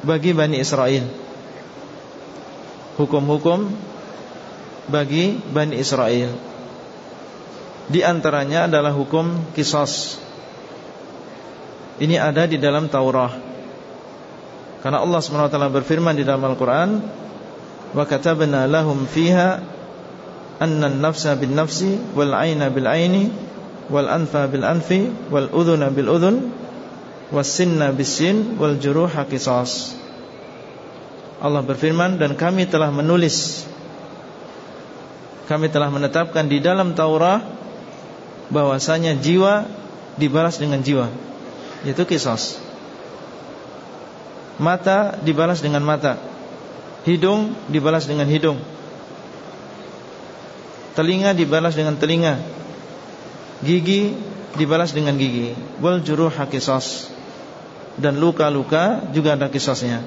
bagi Bani Israel. Hukum-hukum bagi Bani Israel. Di antaranya adalah hukum kisos. Ini ada di dalam Taurat. Karena Allah SWT berfirman di dalam Al-Quran, "Wa katabna lahum fiha anna nafsa bin nafsi wal aina bil aini wal anfa bil anfi wal udhuna bil udhun was sinna bis sin wal juruha qisas Allah berfirman dan kami telah menulis kami telah menetapkan di dalam Taurat bahwasanya jiwa dibalas dengan jiwa yaitu kisos. Mata dibalas dengan mata hidung dibalas dengan hidung Telinga dibalas dengan telinga. Gigi dibalas dengan gigi. Wal juruh hakisos Dan luka-luka juga ada kisosnya.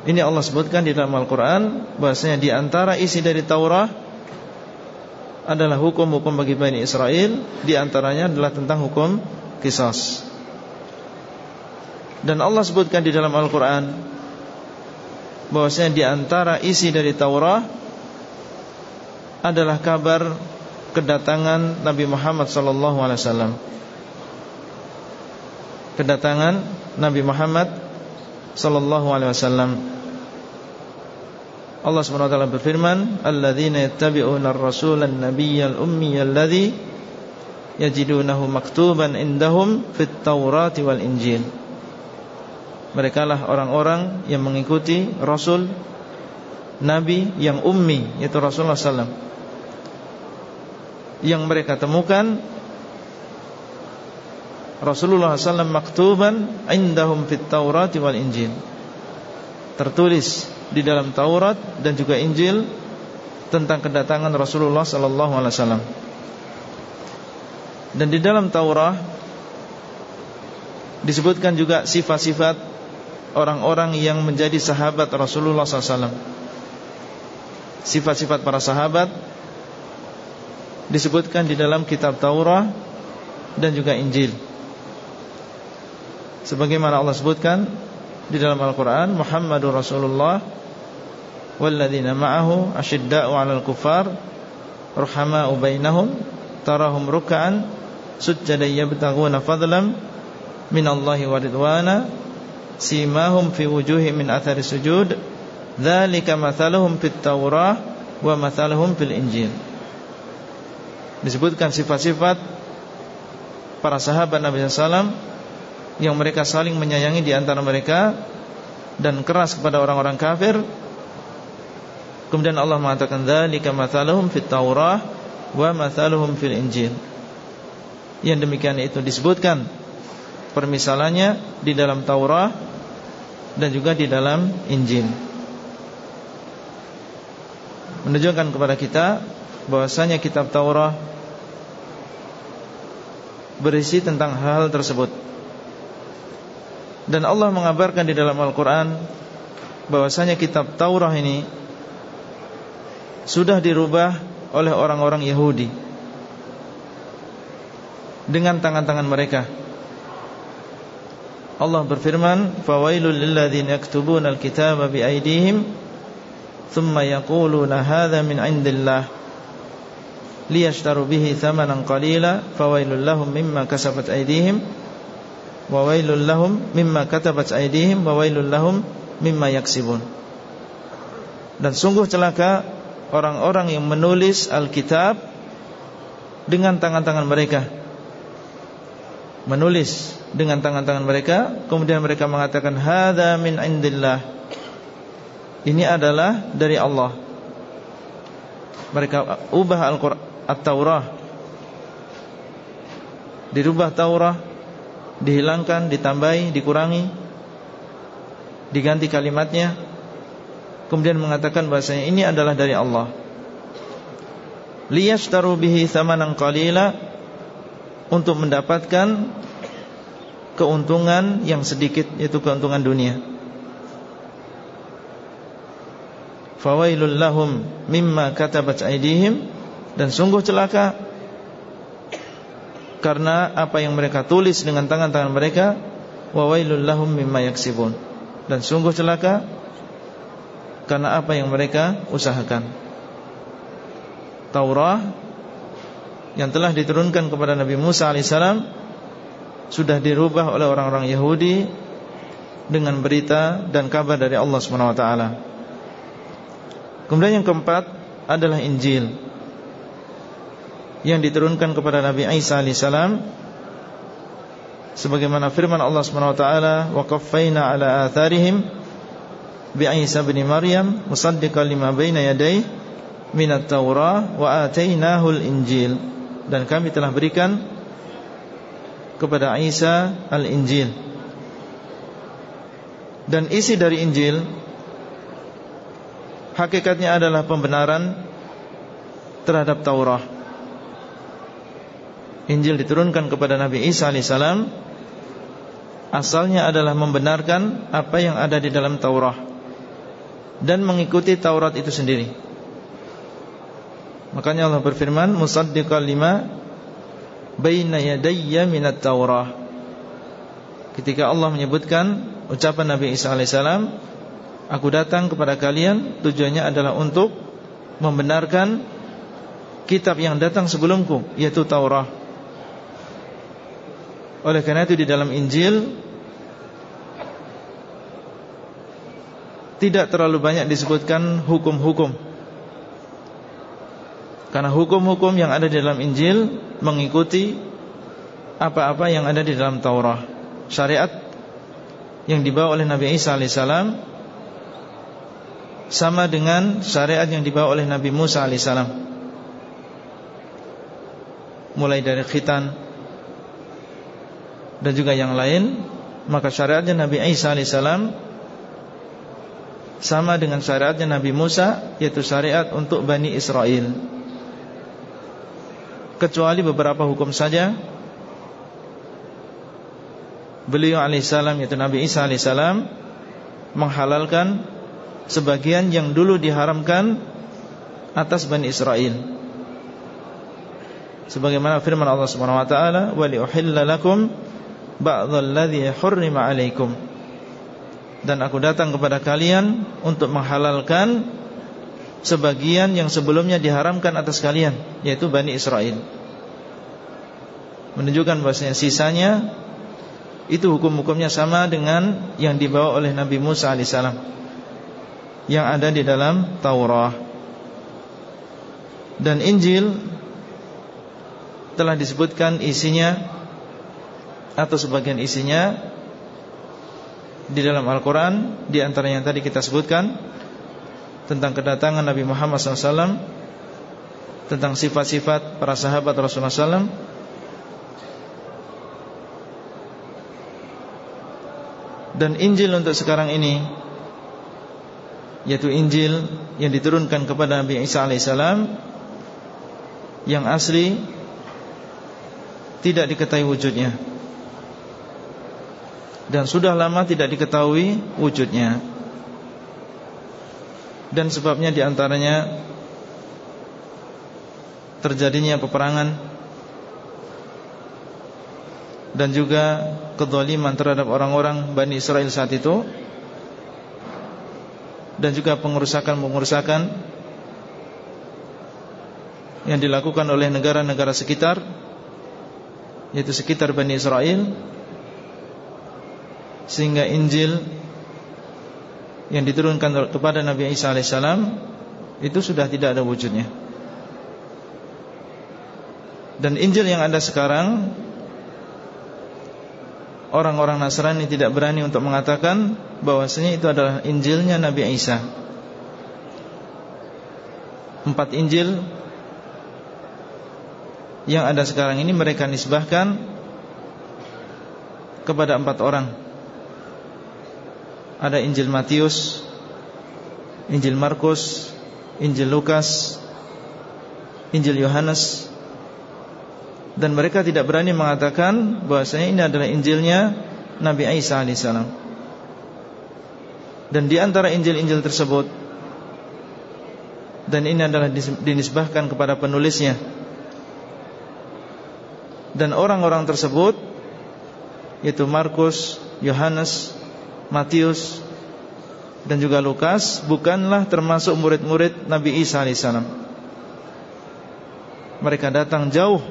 Ini Allah sebutkan di dalam Al-Quran Bahasanya di antara isi dari Taurat Adalah hukum-hukum bagi Bani Israel Di antaranya adalah tentang hukum Kisos. Dan Allah sebutkan di dalam Al-Quran Bahwasanya di antara isi dari Taurat Adalah kabar Kedatangan Nabi Muhammad SAW Kedatangan Nabi Muhammad Sallallahu alaihi wasallam. Allah SWT berfirman Alladzina yattabi'una ar-rasula an-nabiyya al-ummiyya alladhi yajidunahu maktuban indahum fit Taurati wal Injil. Mereka lah orang-orang yang mengikuti Rasul Nabi yang ummi Yaitu Rasulullah SAW Yang mereka temukan Rasulullah SAW maktuban Indahum fit Taurati wal Injil Tertulis di dalam Taurat dan juga Injil tentang kedatangan Rasulullah sallallahu alaihi wasallam. Dan di dalam Taurat disebutkan juga sifat-sifat orang-orang yang menjadi sahabat Rasulullah SAW. Sifat-sifat para sahabat disebutkan di dalam kitab Taurat dan juga Injil. Sebagaimana Allah sebutkan di dalam Al-Quran Muhammadur Rasulullah Walladzina ma'ahu asyidda'u 'alal kufar Ruhama'u bainahum Tarahum ruka'an Sujjadan yabtaghuna fadlam Minallahi wa ridwana Simahum fi wujuhi min athari sujud Dhalika mathaluhum fit tawrah Wa mathaluhum fil injil Disebutkan sifat-sifat Para sahabat Nabi SAW Yang mereka saling menyayangi di antara mereka Dan keras kepada orang-orang kafir Kemudian Allah mengatakan dzalika mathaluhum fit Taurah wa mathaluhum fil Injil. Yang demikian itu disebutkan permisalannya di dalam Taurat dan juga di dalam Injil. Menunjukkan kepada kita bahwasanya kitab Taurat berisi tentang hal, tersebut. Dan Allah mengabarkan di dalam Al-Qur'an bahwasanya kitab Taurat ini sudah dirubah oleh orang-orang Yahudi dengan tangan-tangan mereka. Allah berfirman, "Fawailul lilladzina yaktubuna alkitaba biaydihim thumma yaquluna hadza min 'indillah liyashtaru bihi thamanan qalila fawailul lahum mimma kasabat aydihim wa wailul lahum mimma katabat aydihim wa wailul lahum mimma yaksibun." Dan sungguh celaka orang-orang yang menulis Alkitab dengan tangan-tangan mereka menulis dengan tangan-tangan mereka kemudian mereka mengatakan hadza min indillah ini adalah dari Allah mereka ubah Al-Qur'an At-Taurah dirubah Taurah dihilangkan ditambahi dikurangi diganti kalimatnya kemudian mengatakan bahasanya ini adalah dari Allah. Liyashtaru bihi thamanan qalila untuk mendapatkan keuntungan yang sedikit yaitu keuntungan dunia. Fawailul lahum mimma katabat aydihim dan sungguh celaka karena apa yang mereka tulis dengan tangan-tangan mereka wa wailul lahum mimma yaksibun dan sungguh celaka karena apa yang mereka usahakan. Taurah yang telah diturunkan kepada Nabi Musa alaihissalam sudah dirubah oleh orang-orang Yahudi dengan berita dan kabar dari Allah Subhanahu wa taala. Kemudian yang keempat adalah Injil. Yang diturunkan kepada Nabi Isa alaihissalam sebagaimana firman Allah Subhanahu wa taala wa qaffayna ala atharihim bi Isa bin Maryam musaddiqan lima baina yadayhi min at-Taurah wa atainahu al-Injil. Dan kami telah berikan kepada Isa al-Injil. Dan isi dari Injil hakikatnya adalah pembenaran terhadap Taurat Injil diturunkan kepada Nabi Isa alaihissalam asalnya adalah membenarkan apa yang ada di dalam Taurat dan mengikuti Taurat itu sendiri. Makanya Allah berfirman, "Musaddiqal lima baina yadayya minat Taurah." Ketika Allah menyebutkan ucapan Nabi Isa alaihissalam, "Aku datang kepada kalian," tujuannya adalah untuk membenarkan kitab yang datang sebelumku, yaitu Taurat. Oleh karena itu di dalam Injil tidak terlalu banyak disebutkan hukum-hukum Karena hukum-hukum yang ada di dalam Injil Mengikuti Apa-apa yang ada di dalam Taurat Syariat Yang dibawa oleh Nabi Isa AS Sama dengan syariat yang dibawa oleh Nabi Musa AS Mulai dari khitan Dan juga yang lain Maka syariatnya Nabi Isa AS sama dengan syariatnya Nabi Musa yaitu syariat untuk Bani Israel. Kecuali beberapa hukum saja. Beliau alaihissalam yaitu Nabi Isa alaihissalam menghalalkan sebagian yang dulu diharamkan atas Bani Israel. Sebagaimana firman Allah Subhanahu wa taala wa li uhilla lakum ba'dalladzi hurrima 'alaikum. Dan aku datang kepada kalian untuk menghalalkan sebagian yang sebelumnya diharamkan atas kalian yaitu Bani Israel. Menunjukkan bahwasanya sisanya itu hukum-hukumnya sama dengan yang dibawa oleh Nabi Musa alaihissalam yang ada di dalam Taurat dan Injil telah disebutkan isinya atau sebagian isinya di dalam Al-Quran Di antara yang tadi kita sebutkan Tentang kedatangan Nabi Muhammad SAW Tentang sifat-sifat para sahabat Rasulullah SAW Dan Injil untuk sekarang ini Yaitu Injil yang diturunkan kepada Nabi Isa AS Yang asli Tidak diketahui wujudnya dan sudah lama tidak diketahui wujudnya. Dan sebabnya di antaranya terjadinya peperangan dan juga kedoliman terhadap orang-orang Bani Israel saat itu dan juga pengerusakan-pengerusakan yang dilakukan oleh negara-negara sekitar yaitu sekitar Bani Israel sehingga Injil yang diturunkan kepada Nabi Isa alaihissalam itu sudah tidak ada wujudnya. Dan Injil yang ada sekarang Orang-orang Nasrani tidak berani untuk mengatakan bahwasanya itu adalah Injilnya Nabi Isa. Empat Injil Yang ada sekarang ini mereka nisbahkan Kepada empat orang. Ada Injil Matius, Injil Markus, Injil Lukas, Injil Yohanes dan mereka tidak berani mengatakan bahwasanya ini adalah Injilnya Nabi Isa alaihissalam. Dan di antara Injil-Injil tersebut dan ini adalah dinisbahkan kepada penulisnya dan orang-orang tersebut yaitu Markus, Yohanes, Matius dan juga Lukas bukanlah termasuk murid-murid Nabi Isa alaihissalam. Mereka datang jauh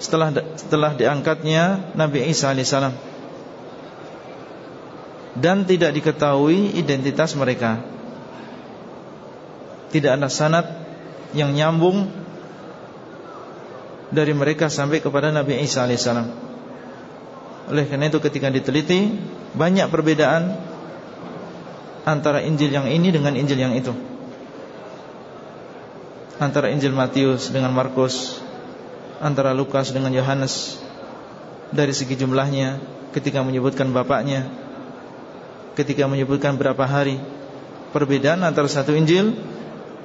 setelah setelah diangkatnya Nabi Isa alaihissalam dan tidak diketahui identitas mereka. Tidak ada sanad yang nyambung dari mereka sampai kepada Nabi Isa alaihissalam. Oleh karena itu ketika diteliti banyak perbedaan Antara Injil yang ini dengan Injil yang itu Antara Injil Matius dengan Markus Antara Lukas dengan Yohanes Dari segi jumlahnya Ketika menyebutkan bapaknya Ketika menyebutkan berapa hari Perbedaan antara satu Injil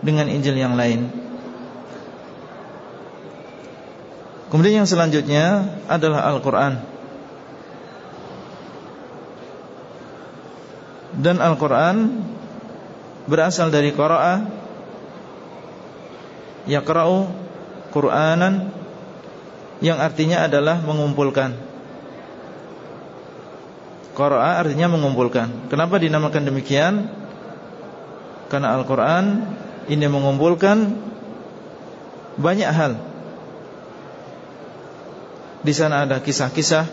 Dengan Injil yang lain. Kemudian yang selanjutnya adalah Al-Quran. Dan Al-Quran berasal dari qara'a yaqra'u Qur'anan yang artinya adalah mengumpulkan. Qara'a artinya mengumpulkan. Kenapa dinamakan demikian? Karena Al-Qur'an ini mengumpulkan banyak hal. Di sana ada kisah-kisah.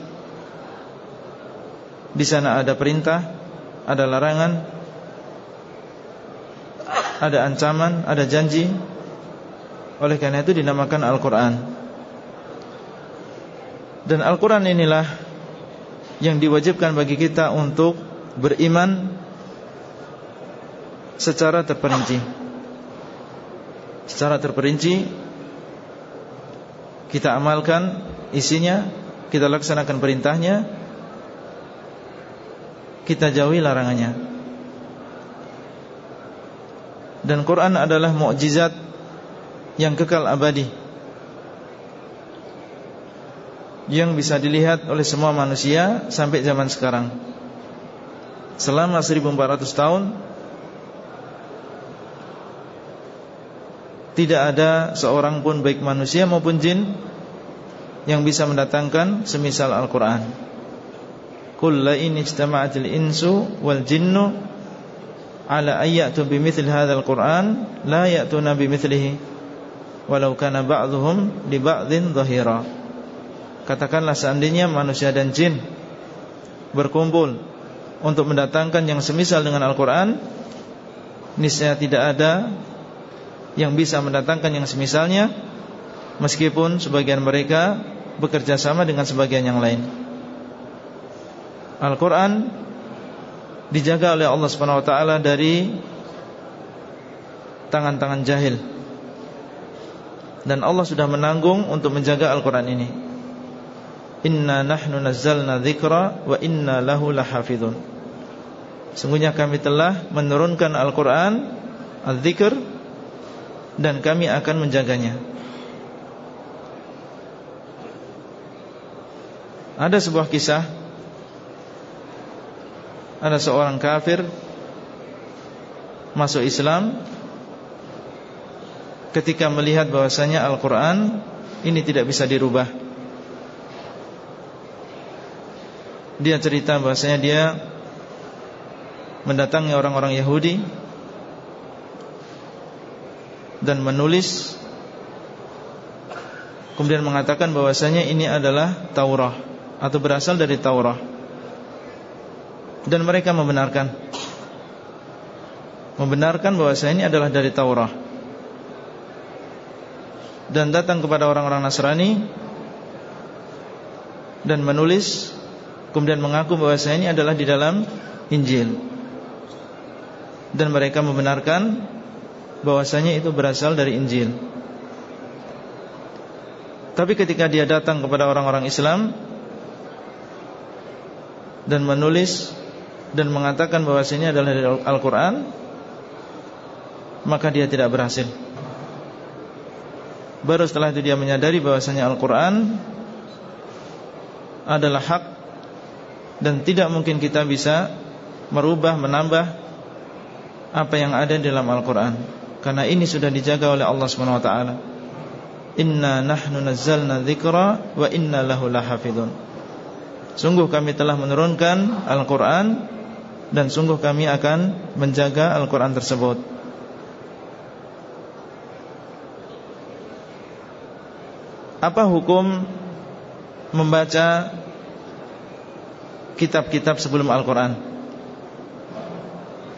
Di sana ada perintah, ada larangan, ada ancaman, ada janji. Oleh karena itu dinamakan Al-Qur'an. Dan Al-Qur'an inilah yang diwajibkan bagi kita untuk beriman secara terperinci. Secara terperinci kita amalkan isinya, kita laksanakan perintahnya, kita jauhi larangannya. Dan Quran adalah mukjizat yang kekal abadi yang bisa dilihat oleh semua manusia sampai zaman sekarang. Selama 1400 tahun tidak ada seorang pun baik manusia maupun jin yang bisa mendatangkan semisal Al-Qur'an. Qul la in istama'atil insu wal jinnu ala ayyatu bimithli hadzal Qur'an la ya'tuna bimithlihi walau kana ba'dhum li ba'dhin dhahira. Katakanlah seandainya manusia dan jin Berkumpul Untuk mendatangkan yang semisal dengan Al-Quran Niscaya tidak ada Yang bisa mendatangkan yang semisalnya Meskipun sebagian mereka Bekerja sama dengan sebagian yang lain. Al-Quran Dijaga oleh Allah SWT dari Tangan-tangan jahil. Dan Allah sudah menanggung Untuk menjaga Al-Quran ini Inna nahnu nazzalna dzikra wa inna lahu lahafizun. Sungguhnya kami telah menurunkan Al-Qur'an, al-dzikr dan kami akan menjaganya. Ada sebuah kisah Ada seorang kafir Masuk Islam Ketika melihat bahwasanya Al-Quran Ini tidak bisa dirubah Dia cerita bahasanya dia Mendatangi orang-orang Yahudi Dan menulis Kemudian mengatakan bahwasanya ini adalah Taurah Atau berasal dari Taurah. Dan mereka membenarkan Membenarkan bahwasanya ini adalah dari Taurah. Dan datang kepada orang-orang Nasrani Dan menulis kemudian mengaku bahwasanya ini adalah di dalam Injil. Dan mereka membenarkan bahwasanya itu berasal dari Injil. Tapi ketika dia datang kepada orang-orang Islam dan menulis dan mengatakan bahwasanya adalah dari Al-Qur'an, maka dia tidak berhasil. Baru setelah itu dia menyadari bahwasanya Al-Qur'an adalah hak dan tidak mungkin kita bisa merubah, menambah apa yang ada dalam Al-Quran. Karena ini sudah dijaga oleh Allah SWT Inna nahnu nazzalna dzikra wa inna lahu lahafidun. Sungguh kami telah menurunkan Al-Quran Dan sungguh kami akan menjaga Al-Quran tersebut. Apa hukum membaca kitab-kitab sebelum Al-Quran.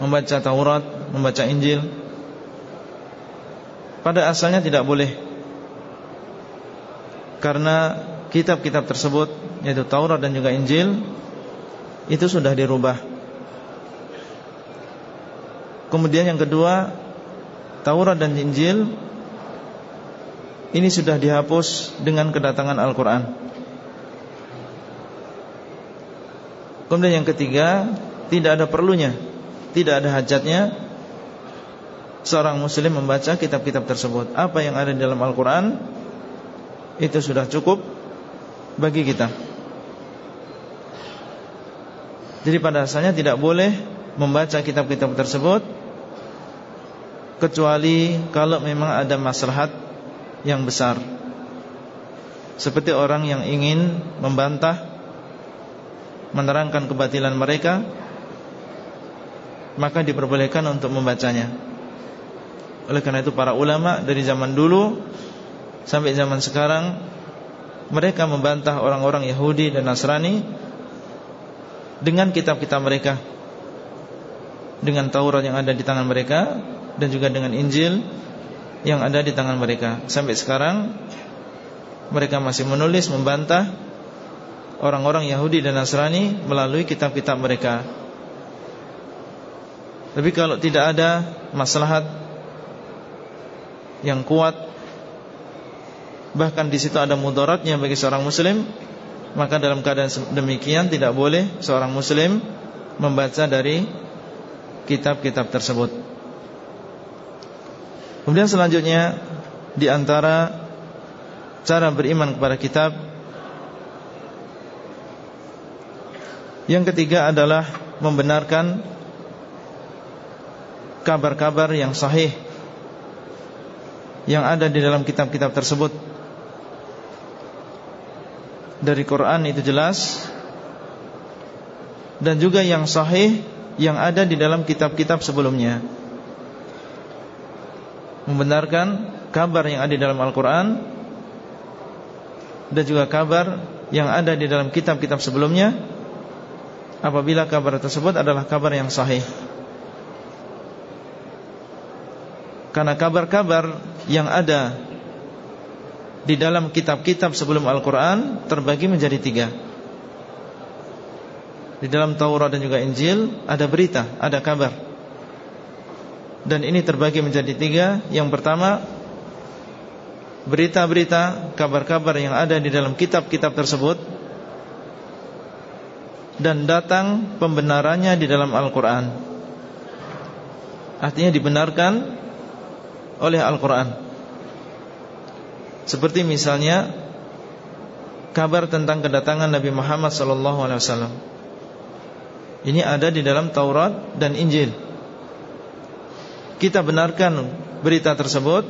Membaca Taurat, membaca Injil. Pada asalnya tidak boleh. Karena kitab-kitab tersebut Yaitu Taurat dan juga Injil Itu sudah dirubah. Kemudian yang kedua Taurat dan Injil Ini sudah dihapus dengan kedatangan Al-Quran Kemudian yang ketiga Tidak ada perlunya Tidak ada hajatnya Seorang muslim membaca kitab-kitab tersebut Apa yang ada di dalam Al-Quran Itu sudah cukup Bagi kita Jadi pada asalnya tidak boleh Membaca kitab-kitab tersebut kecuali kalau memang ada maslahat yang besar. Seperti orang yang ingin membantah menerangkan kebatilan mereka maka diperbolehkan untuk membacanya. Oleh karena itu para ulama dari zaman dulu sampai zaman sekarang mereka membantah orang-orang Yahudi dan Nasrani dengan kitab-kitab mereka dengan Taurat yang ada di tangan mereka dan juga dengan Injil yang ada di tangan mereka sampai sekarang mereka masih menulis membantah orang-orang Yahudi dan Nasrani melalui kitab-kitab mereka tapi kalau tidak ada maslahat yang kuat bahkan di situ ada mudaratnya bagi seorang muslim maka dalam keadaan demikian tidak boleh seorang muslim membaca dari kitab-kitab tersebut. Kemudian selanjutnya di antara cara beriman kepada kitab yang ketiga adalah membenarkan kabar-kabar yang sahih yang ada di dalam kitab-kitab tersebut. Dari Quran itu jelas dan juga yang sahih yang ada di dalam kitab-kitab sebelumnya Membenarkan kabar yang ada di dalam Al-Quran Dan juga kabar yang ada di dalam kitab-kitab sebelumnya Apabila kabar tersebut adalah kabar yang sahih Karena kabar-kabar yang ada di dalam kitab-kitab sebelum Al-Quran terbagi menjadi tiga di dalam Taurat dan juga Injil ada berita, ada kabar. Dan ini terbagi menjadi tiga. Yang pertama, berita-berita, kabar-kabar yang ada di dalam kitab-kitab tersebut dan datang pembenarannya di dalam Al-Quran. Artinya dibenarkan oleh Al-Quran. Seperti misalnya kabar tentang kedatangan Nabi Muhammad SAW ini ada di dalam Taurat dan Injil Kita benarkan berita tersebut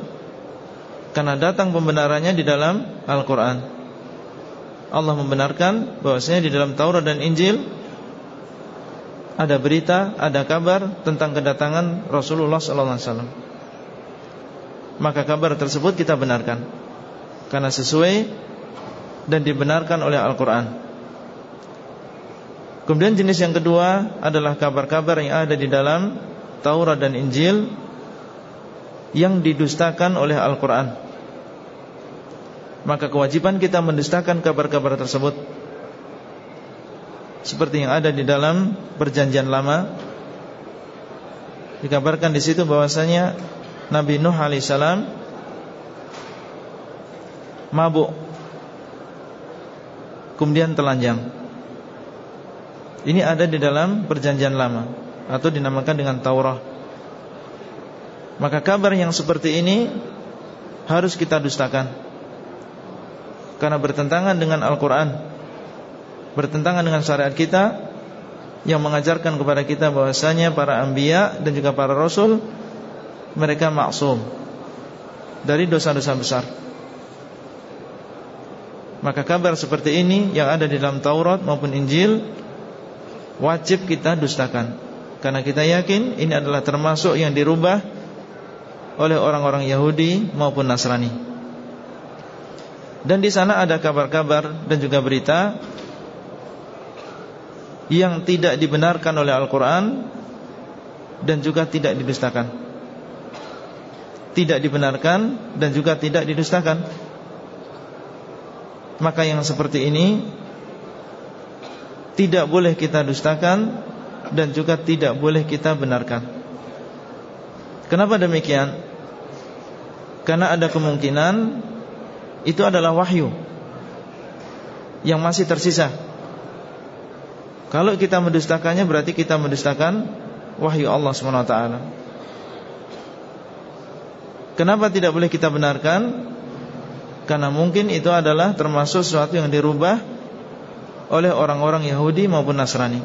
Karena datang pembenarannya di dalam Al-Quran Allah membenarkan bahwasanya di dalam Taurat dan Injil Ada berita, ada kabar tentang kedatangan Rasulullah SAW Maka kabar tersebut kita benarkan Karena sesuai dan dibenarkan oleh Al-Quran Kemudian jenis yang kedua adalah kabar-kabar yang ada di dalam Taurat dan Injil yang didustakan oleh Al-Quran. Maka kewajiban kita mendustakan kabar-kabar tersebut seperti yang ada di dalam Perjanjian Lama. Dikabarkan di situ bahwasanya Nabi Nuh alaihissalam mabuk, kemudian telanjang. Ini ada di dalam perjanjian lama Atau dinamakan dengan Taurah Maka kabar yang seperti ini Harus kita dustakan Karena bertentangan dengan Al-Quran Bertentangan dengan syariat kita Yang mengajarkan kepada kita bahwasanya Para anbiya dan juga para rasul Mereka maksum Dari dosa-dosa besar Maka kabar seperti ini Yang ada di dalam Taurat maupun Injil wajib kita dustakan karena kita yakin ini adalah termasuk yang dirubah oleh orang-orang Yahudi maupun Nasrani. Dan di sana ada kabar-kabar dan juga berita yang tidak dibenarkan oleh Al-Quran dan juga tidak didustakan. Tidak dibenarkan dan juga tidak didustakan. Maka yang seperti ini tidak boleh kita dustakan dan juga tidak boleh kita benarkan. Kenapa demikian? Karena ada kemungkinan itu adalah wahyu yang masih tersisa. Kalau kita mendustakannya berarti kita mendustakan wahyu Allah SWT. Kenapa tidak boleh kita benarkan? Karena mungkin itu adalah termasuk sesuatu yang dirubah oleh orang-orang Yahudi maupun Nasrani.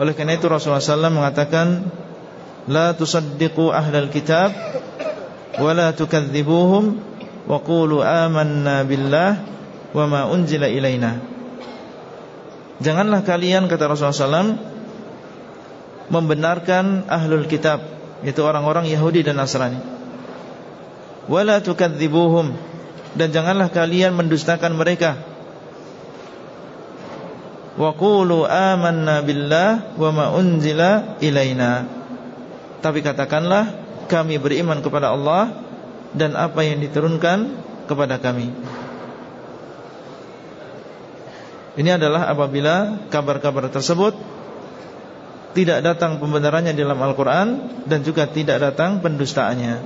Oleh karena itu Rasulullah SAW mengatakan La tusaddiqu ahlal kitab Wa la amanna billah Wa ma unzila ilaina. Janganlah kalian kata Rasulullah SAW Membenarkan ahlul kitab Itu orang-orang Yahudi dan Nasrani. Wa la tukadzibuhum Dan janganlah kalian mendustakan mereka. Wa qulu amanna billah wa ma unzila ilaina. Tapi katakanlah kami beriman kepada Allah dan apa yang diturunkan kepada kami. Ini adalah apabila kabar-kabar tersebut tidak datang pembenarannya dalam Al-Quran Dan juga tidak datang pendustaannya.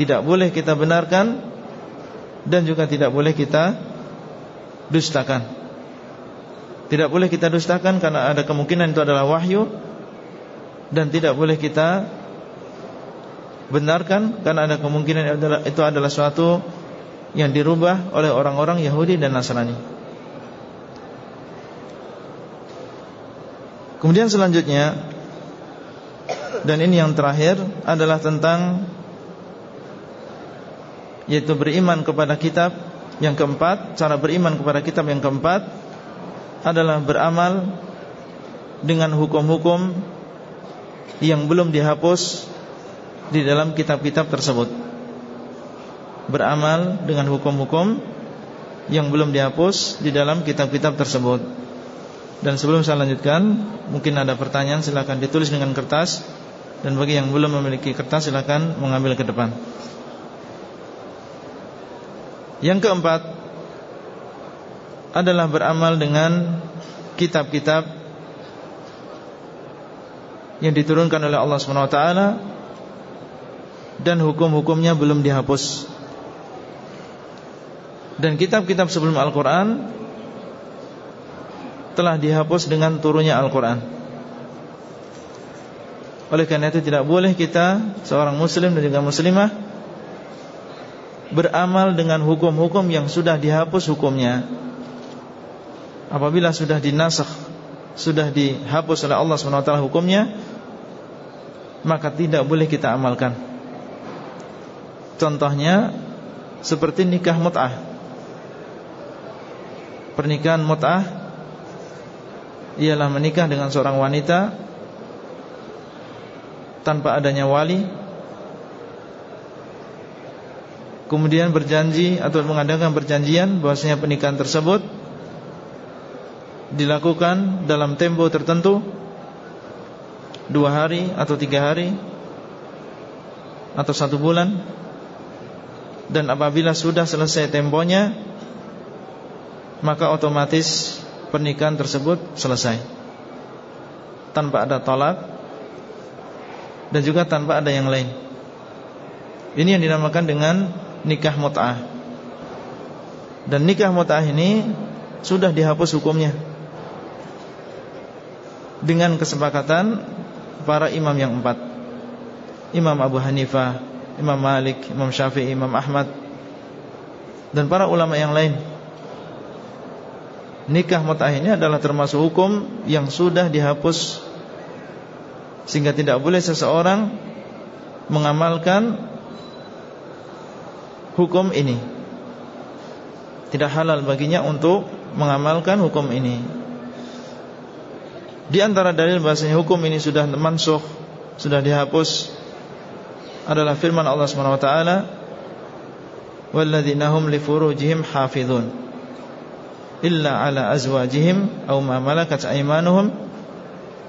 Tidak boleh kita benarkan Dan juga tidak boleh kita dustakan. Tidak boleh kita dustakan karena ada kemungkinan itu adalah wahyu Dan tidak boleh kita benarkan Karena ada kemungkinan itu adalah suatu yang dirubah oleh orang-orang Yahudi dan Nasrani. Kemudian selanjutnya Dan ini yang terakhir adalah tentang Yaitu beriman kepada kitab Yang keempat Cara beriman kepada kitab yang keempat adalah beramal dengan hukum-hukum yang belum dihapus di dalam kitab-kitab tersebut. Beramal dengan hukum-hukum yang belum dihapus di dalam kitab-kitab tersebut. Dan sebelum saya lanjutkan, mungkin ada pertanyaan silakan ditulis dengan kertas dan bagi yang belum memiliki kertas silakan mengambil ke depan. Yang keempat, adalah beramal dengan kitab-kitab yang diturunkan oleh Allah SWT dan hukum-hukumnya belum dihapus. Dan kitab-kitab sebelum Al-Quran telah dihapus dengan turunnya Al-Quran. Oleh karena itu tidak boleh kita seorang muslim dan juga muslimah beramal dengan hukum-hukum yang sudah dihapus hukumnya apabila sudah dinasakh sudah dihapus oleh Allah SWT hukumnya maka tidak boleh kita amalkan contohnya seperti nikah mut'ah. Pernikahan mut'ah ialah menikah dengan seorang wanita tanpa adanya wali kemudian berjanji atau mengadakan perjanjian bahwasanya pernikahan tersebut dilakukan dalam tempo tertentu Dua hari atau tiga hari Atau satu bulan Dan apabila sudah selesai temponya Maka otomatis pernikahan tersebut selesai. Tanpa ada tolak Dan juga tanpa ada yang lain. Ini yang dinamakan dengan nikah mut'ah. Dan nikah mut'ah ini Sudah dihapus hukumnya. Dengan kesepakatan para imam yang empat. Imam Abu Hanifah, Imam Malik, Imam Syafi'i, Imam Ahmad Dan para ulama yang lain. Nikah mut'ah ini adalah termasuk hukum yang sudah dihapus Sehingga tidak boleh seseorang mengamalkan hukum ini. Tidak halal baginya untuk mengamalkan hukum ini. Di antara dalil bahasanya hukum ini sudah mansuh, sudah dihapus adalah firman Allah Subhanahu wa taala walladzina hum li furujihim hafizun illa ala azwajihim aw ma malakat aymanuhum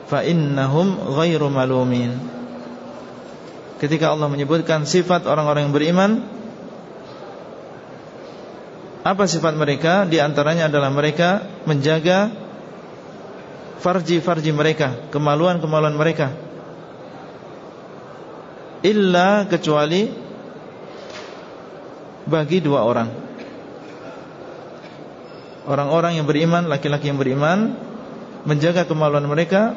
fa innahum ghairu malumin. Ketika Allah menyebutkan sifat orang-orang yang beriman apa sifat mereka? Di antaranya adalah mereka menjaga farji-farji mereka, kemaluan-kemaluan mereka. Illa kecuali bagi dua orang. Orang-orang yang beriman, laki-laki yang beriman menjaga kemaluan mereka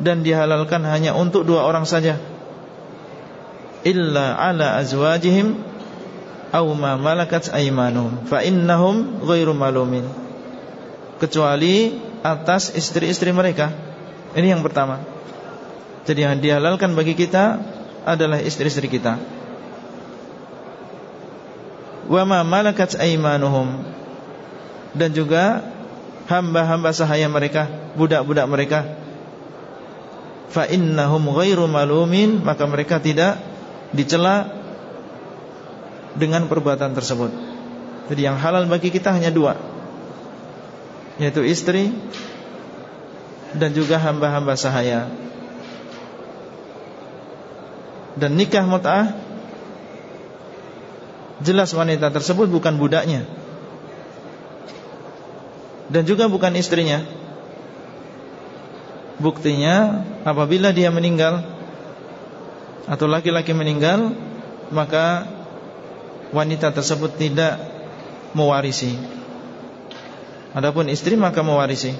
dan dihalalkan hanya untuk dua orang saja. Illa ala azwajihim aw ma malakat aymanuhum fa innahum ghairu malumin. Kecuali atas istri-istri mereka Ini yang pertama Jadi yang dihalalkan bagi kita adalah istri-istri kita. Wa ma malakat aimanuhum dan juga hamba-hamba sahaya mereka, budak-budak mereka. Fa innahum ghairu malumin, maka mereka tidak dicela dengan perbuatan tersebut. Jadi yang halal bagi kita hanya dua Yaitu istri Dan juga hamba-hamba sahaya Dan nikah mut'ah Jelas wanita tersebut bukan budaknya. Dan juga bukan istrinya. Buktinya apabila dia meninggal Atau laki-laki meninggal Maka Wanita tersebut tidak mewarisi. Adapun istri maka mewarisi.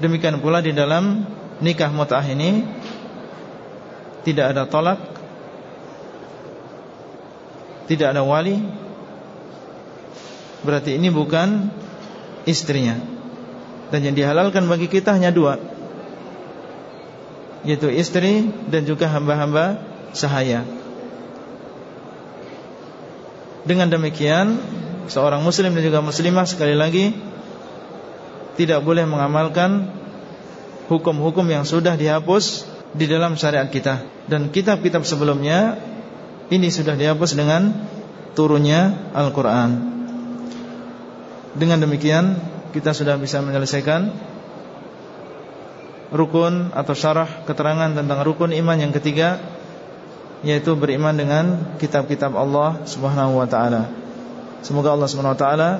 Demikian pula di dalam nikah mut'ah ini Tidak ada tolak. Tidak ada wali. Berarti ini bukan istrinya. Dan yang dihalalkan bagi kita hanya dua. Yaitu istri dan juga hamba-hamba sahaya. Dengan demikian Seorang muslim dan juga muslimah sekali lagi Tidak boleh mengamalkan Hukum-hukum yang sudah dihapus Di dalam syariat kita Dan kitab-kitab sebelumnya Ini sudah dihapus dengan Turunnya Al-Quran Dengan demikian Kita sudah bisa menyelesaikan Rukun atau syarah keterangan tentang rukun iman yang ketiga yaitu beriman dengan kitab-kitab Allah Subhanahu wa taala. Semoga Allah Subhanahu wa taala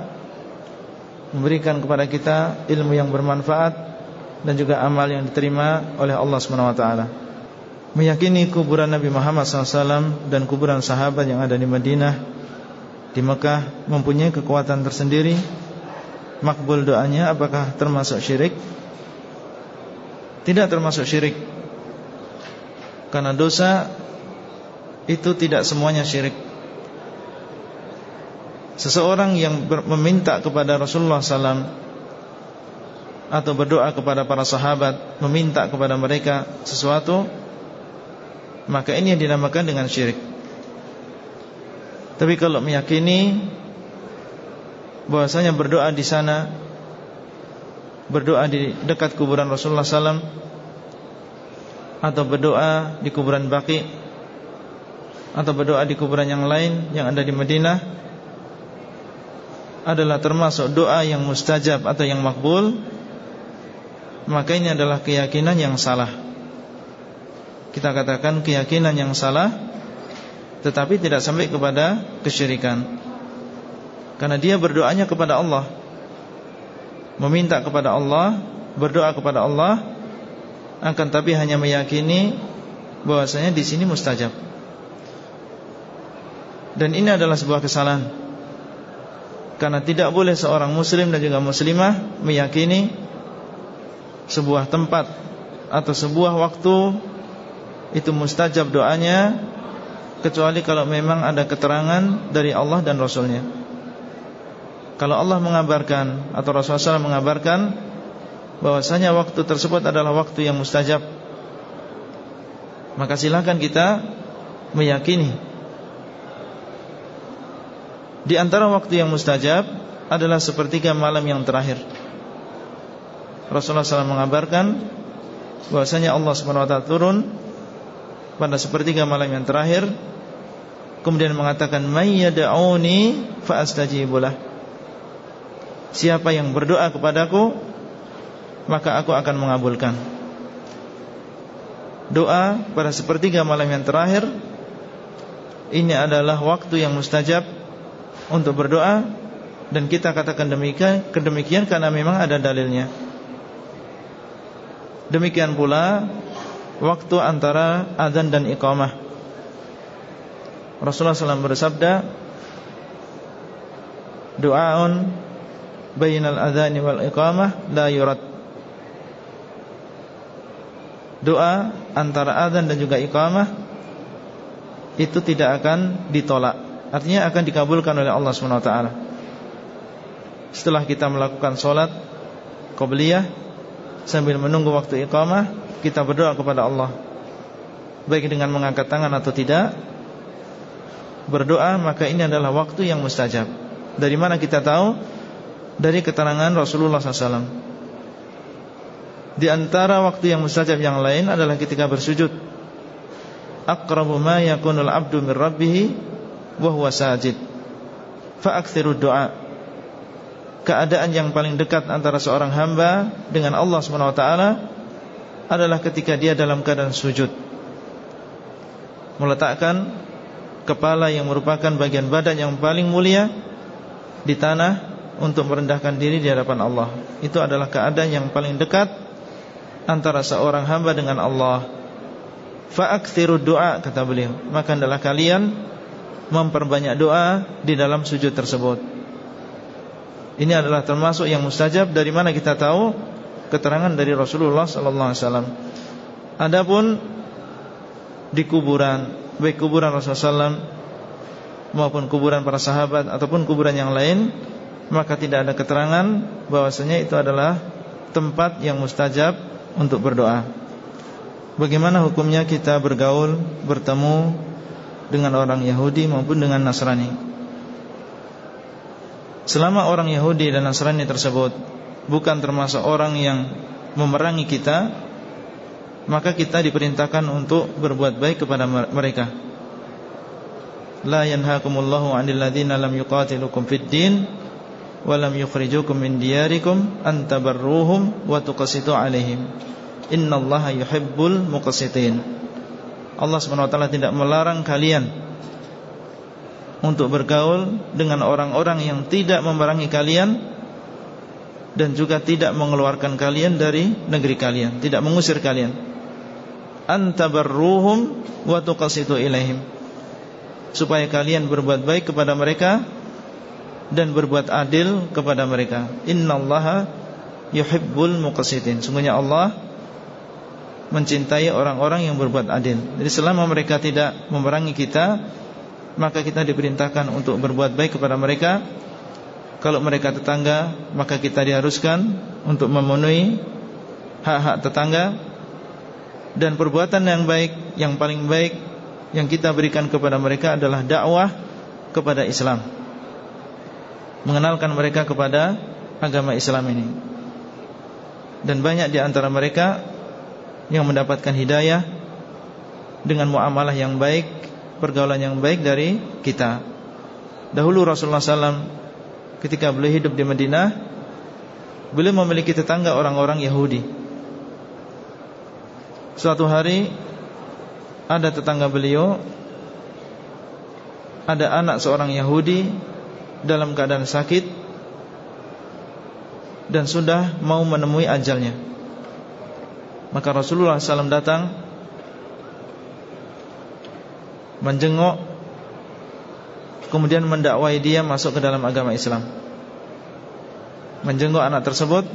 memberikan kepada kita ilmu yang bermanfaat dan juga amal yang diterima oleh Allah taala. Meyakini kuburan Nabi Muhammad SAW dan kuburan sahabat yang ada di Madinah di Mekah mempunyai kekuatan tersendiri. Makbul doanya apakah termasuk syirik? Tidak termasuk syirik. Karena dosa itu tidak semuanya syirik. Seseorang yang meminta kepada Rasulullah SAW atau berdoa kepada para sahabat, meminta kepada mereka sesuatu, maka ini yang dinamakan dengan syirik. Tapi kalau meyakini bahwasanya berdoa di sana, berdoa di dekat kuburan Rasulullah SAW atau berdoa di kuburan Baqi atau berdoa di kuburan yang lain yang ada di Madinah adalah termasuk doa yang mustajab atau yang makbul maka ini adalah keyakinan yang salah. Kita katakan keyakinan yang salah tetapi tidak sampai kepada kesyirikan. Karena dia berdoanya kepada Allah. Meminta kepada Allah berdoa kepada Allah akan tapi hanya meyakini bahwasanya di sini mustajab. Dan ini adalah sebuah kesalahan. Karena tidak boleh seorang muslim dan juga muslimah Meyakini Sebuah tempat Atau sebuah waktu Itu mustajab doanya Kecuali kalau memang ada keterangan Dari Allah dan Rasulnya Kalau Allah mengabarkan Atau Rasulullah SAW mengabarkan bahwasanya waktu tersebut adalah waktu yang mustajab Maka silakan kita Meyakini di antara waktu yang mustajab adalah sepertiga malam yang terakhir. Rasulullah SAW mengabarkan bahwasanya Allah SWT turun pada sepertiga malam yang terakhir kemudian mengatakan may yad'uni fa astajibulah. Siapa yang berdoa kepadaku maka aku akan mengabulkan. Doa pada sepertiga malam yang terakhir ini adalah waktu yang mustajab untuk berdoa dan kita katakan demikian kedemikian karena memang ada dalilnya. Demikian pula waktu antara azan dan iqamah. Rasulullah SAW bersabda, "Du'aun bainal adzani wal iqamah la yurad." Doa antara azan dan juga iqamah itu tidak akan ditolak. Artinya akan dikabulkan oleh Allah SWT Setelah kita melakukan sholat Qobliyah Sambil menunggu waktu iqamah Kita berdoa kepada Allah. Baik dengan mengangkat tangan atau tidak Berdoa maka ini adalah waktu yang mustajab. Dari mana kita tahu? Dari keterangan Rasulullah SAW Di antara waktu yang mustajab yang lain adalah ketika bersujud. Aqrabu ma yakunul abdu min Wahuwa sajid. Fa'akthiru doa keadaan yang paling dekat antara seorang hamba dengan Allah SWT adalah ketika dia dalam keadaan sujud. Meletakkan kepala yang merupakan bagian badan yang paling mulia di tanah untuk merendahkan diri di hadapan Allah. Itu adalah keadaan yang paling dekat antara seorang hamba dengan Allah. Fa'akthiru kata beliau. Maka adalah kalian memperbanyak doa di dalam sujud tersebut ini adalah termasuk yang mustajab dari mana kita tahu keterangan dari Rasulullah sallallahu alaihi wasallam. Adapun di kuburan, baik kuburan Rasulullah SAW maupun kuburan para sahabat ataupun kuburan yang lain, maka tidak ada keterangan bahwasanya itu adalah tempat yang mustajab untuk berdoa. Bagaimana hukumnya kita bergaul, bertemu dengan orang Yahudi maupun dengan Nasrani? Selama orang Yahudi dan Nasrani tersebut Bukan termasuk orang yang memerangi kita Maka kita diperintahkan untuk berbuat baik kepada mereka. La yanhakumullahu anil ladhina lam yuqatilukum fid din Walam yukhrijukum min diyarikum Antabarruhum wa tuqasitu alaihim. Innallaha yuhibbul muqasitin Allah SWT tidak melarang kalian untuk bergaul dengan orang-orang yang tidak memerangi kalian dan juga tidak mengeluarkan kalian dari negeri kalian, tidak mengusir kalian. Antabarruhum wa tuqasitu ilaihim. Supaya kalian berbuat baik kepada mereka dan berbuat adil kepada mereka. Innallaha yuhibbul muqasitin. Sungguhnya Allah mencintai orang-orang yang berbuat adil. Jadi selama mereka tidak memerangi kita, maka kita diperintahkan untuk berbuat baik kepada mereka. Kalau mereka tetangga, maka kita diharuskan untuk memenuhi hak-hak tetangga dan perbuatan yang baik, yang paling baik yang kita berikan kepada mereka adalah dakwah kepada Islam. Mengenalkan mereka kepada agama Islam ini. Dan banyak di antara mereka yang mendapatkan hidayah dengan muamalah yang baik pergaulan yang baik dari kita. Dahulu Rasulullah SAW ketika beliau hidup di Madinah, beliau memiliki tetangga orang-orang Yahudi. Suatu hari ada tetangga beliau, ada anak seorang Yahudi dalam keadaan sakit dan sudah mau menemui ajalnya. Maka Rasulullah SAW datang menjenguk kemudian mendakwai dia masuk ke dalam agama Islam. Menjenguk anak tersebut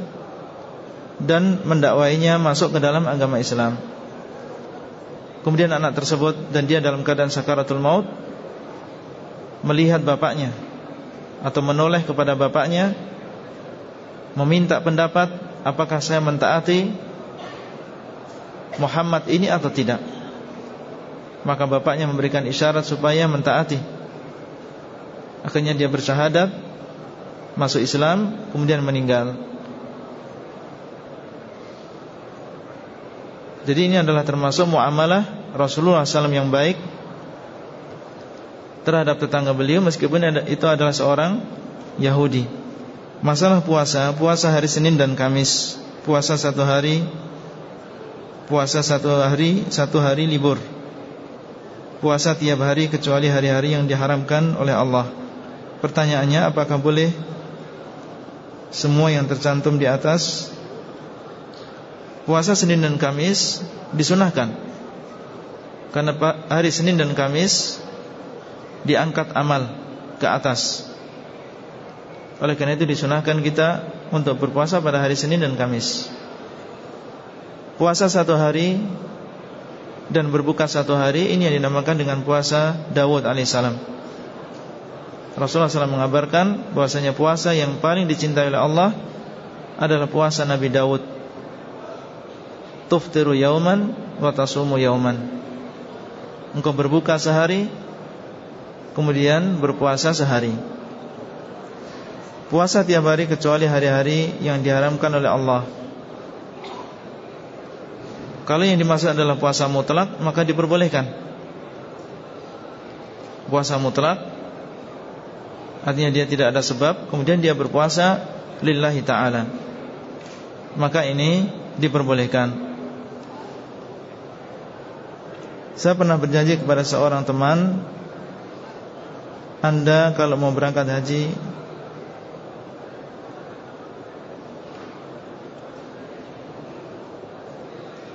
dan mendakwainya masuk ke dalam agama Islam. Kemudian anak tersebut dan dia dalam keadaan sakaratul maut melihat bapaknya atau menoleh kepada bapaknya meminta pendapat apakah saya mentaati Muhammad ini atau tidak. Maka bapaknya memberikan isyarat supaya mentaati. Akhirnya dia bersyahadat Masuk Islam Kemudian meninggal. Jadi ini adalah termasuk muamalah Rasulullah SAW yang baik Terhadap tetangga beliau Meskipun itu adalah seorang Yahudi. Masalah puasa Puasa hari Senin dan Kamis. Puasa satu hari Puasa satu hari Satu hari libur puasa tiap hari kecuali hari-hari yang diharamkan oleh Allah. Pertanyaannya apakah boleh semua yang tercantum di atas puasa Senin dan Kamis disunahkan? Karena hari Senin dan Kamis diangkat amal ke atas. Oleh karena itu disunahkan kita untuk berpuasa pada hari Senin dan Kamis. Puasa satu hari dan berbuka satu hari ini yang dinamakan dengan puasa Dawud alaihissalam. Rasulullah SAW mengabarkan bahwasanya puasa yang paling dicintai oleh Allah adalah puasa Nabi Dawud tuftiru yauman wa tasumu yauman. Engkau berbuka sehari kemudian berpuasa sehari. Puasa tiap hari kecuali hari-hari yang diharamkan oleh Allah. Kalau yang dimaksud adalah puasa mutlak maka diperbolehkan. Puasa mutlak artinya dia tidak ada sebab kemudian dia berpuasa lillahi taala. Maka ini diperbolehkan. Saya pernah berjanji kepada seorang teman Anda kalau mau berangkat haji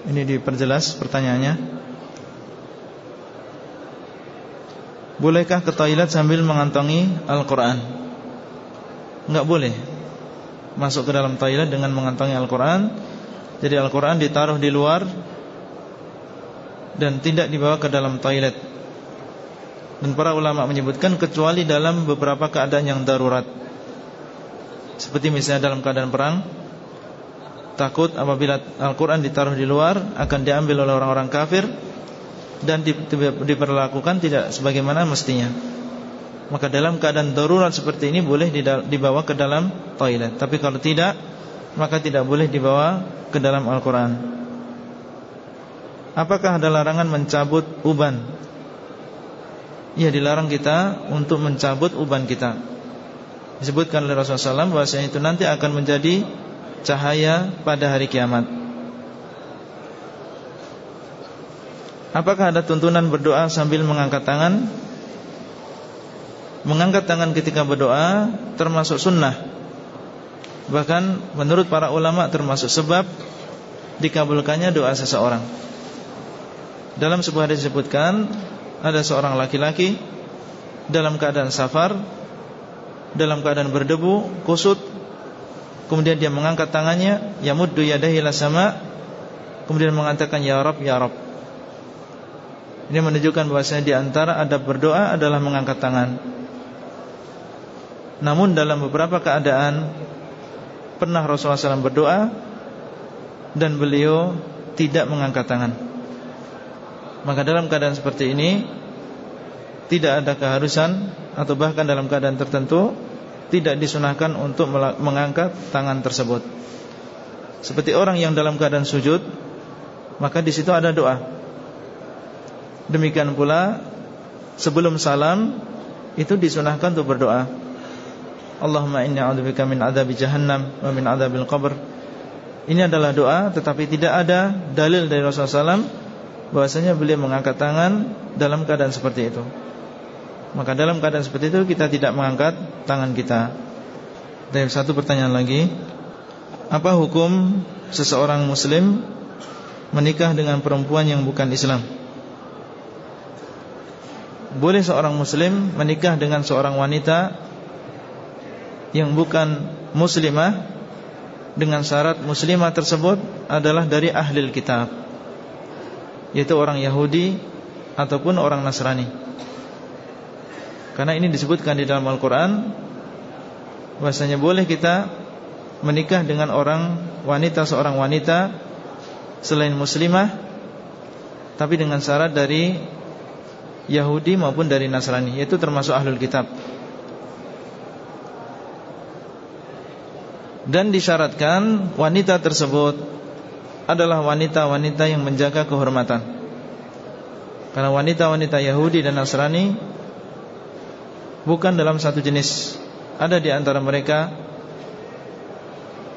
Ini diperjelas pertanyaannya Bolehkah ke toilet sambil mengantongi Al-Quran Enggak boleh Masuk ke dalam toilet dengan mengantongi Al-Quran Jadi Al-Quran ditaruh di luar dan tidak dibawa ke dalam toilet. Dan para ulama menyebutkan kecuali dalam beberapa keadaan yang darurat. Seperti misalnya dalam keadaan perang, takut apabila Al-Qur'an ditaruh di luar akan diambil oleh orang-orang kafir dan diperlakukan tidak sebagaimana mestinya. Maka dalam keadaan darurat seperti ini boleh dibawa ke dalam toilet. Tapi kalau tidak, maka tidak boleh dibawa ke dalam Al-Qur'an. Apakah ada larangan mencabut uban? Ya dilarang kita untuk mencabut uban kita Disebutkan oleh Rasulullah SAW Bahasanya itu nanti akan menjadi Cahaya pada hari kiamat. Apakah ada tuntunan berdoa sambil mengangkat tangan? Mengangkat tangan ketika berdoa Termasuk sunnah. Bahkan menurut para ulama termasuk sebab Dikabulkannya doa seseorang. Dalam sebuah hadis disebutkan ada seorang laki-laki dalam keadaan safar, dalam keadaan berdebu, kusut, kemudian dia mengangkat tangannya, yamuddu yadahi ila sama, kemudian mengatakan ya Rabb ya Rabb. Ini menunjukkan bahwasanya di antara adab berdoa adalah mengangkat tangan. Namun dalam beberapa keadaan pernah Rasulullah SAW berdoa dan beliau tidak mengangkat tangan. Maka dalam keadaan seperti ini Tidak ada keharusan Atau bahkan dalam keadaan tertentu Tidak disunahkan untuk mengangkat tangan tersebut Seperti orang yang dalam keadaan sujud Maka di situ ada doa Demikian pula Sebelum salam Itu disunahkan untuk berdoa Allahumma inni a'udzubika min adzabi jahannam wa min adzabil qabr. Ini adalah doa tetapi tidak ada dalil dari Rasulullah SAW bahwasanya beliau mengangkat tangan dalam keadaan seperti itu. Maka dalam keadaan seperti itu kita tidak mengangkat tangan kita. Dan satu pertanyaan lagi, apa hukum seseorang muslim menikah dengan perempuan yang bukan Islam? Boleh seorang muslim menikah dengan seorang wanita yang bukan muslimah dengan syarat muslimah tersebut adalah dari ahli kitab yaitu orang Yahudi ataupun orang Nasrani. Karena ini disebutkan di dalam Al-Qur'an bahwasanya boleh kita menikah dengan orang wanita seorang wanita selain muslimah tapi dengan syarat dari Yahudi maupun dari Nasrani yaitu termasuk ahlul kitab. Dan disyaratkan wanita tersebut adalah wanita-wanita yang menjaga kehormatan Karena wanita-wanita Yahudi dan Nasrani Bukan dalam satu jenis. Ada di antara mereka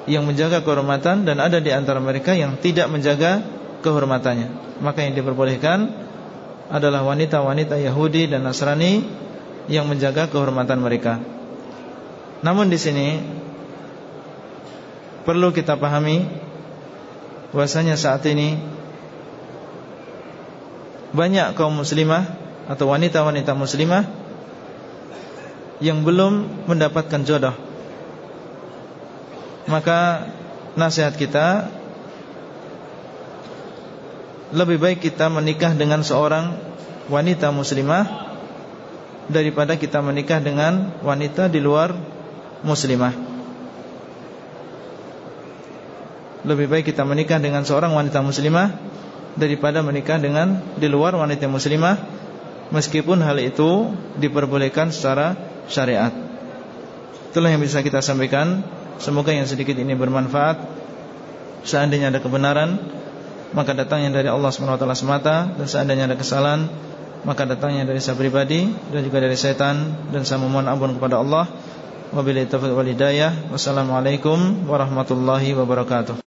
Yang menjaga kehormatan Dan ada di antara mereka yang tidak menjaga kehormatannya. Maka yang diperbolehkan Adalah wanita-wanita Yahudi dan Nasrani Yang menjaga kehormatan mereka. Namun di sini Perlu kita pahami bahwasanya saat ini banyak kaum muslimah atau wanita-wanita muslimah yang belum mendapatkan jodoh. Maka nasihat kita lebih baik kita menikah dengan seorang wanita muslimah daripada kita menikah dengan wanita di luar muslimah. Lebih baik kita menikah dengan seorang wanita muslimah Daripada menikah dengan di luar wanita muslimah Meskipun hal itu diperbolehkan secara syariat. Itulah yang bisa kita sampaikan. Semoga yang sedikit ini bermanfaat. Seandainya ada kebenaran Maka datangnya dari Allah SWT semata. Dan seandainya ada kesalahan Maka datangnya dari saya pribadi Dan juga dari setan. Dan saya memohon ampun kepada Allah. Wabillahi. Wassalamualaikum warahmatullahi wabarakatuh.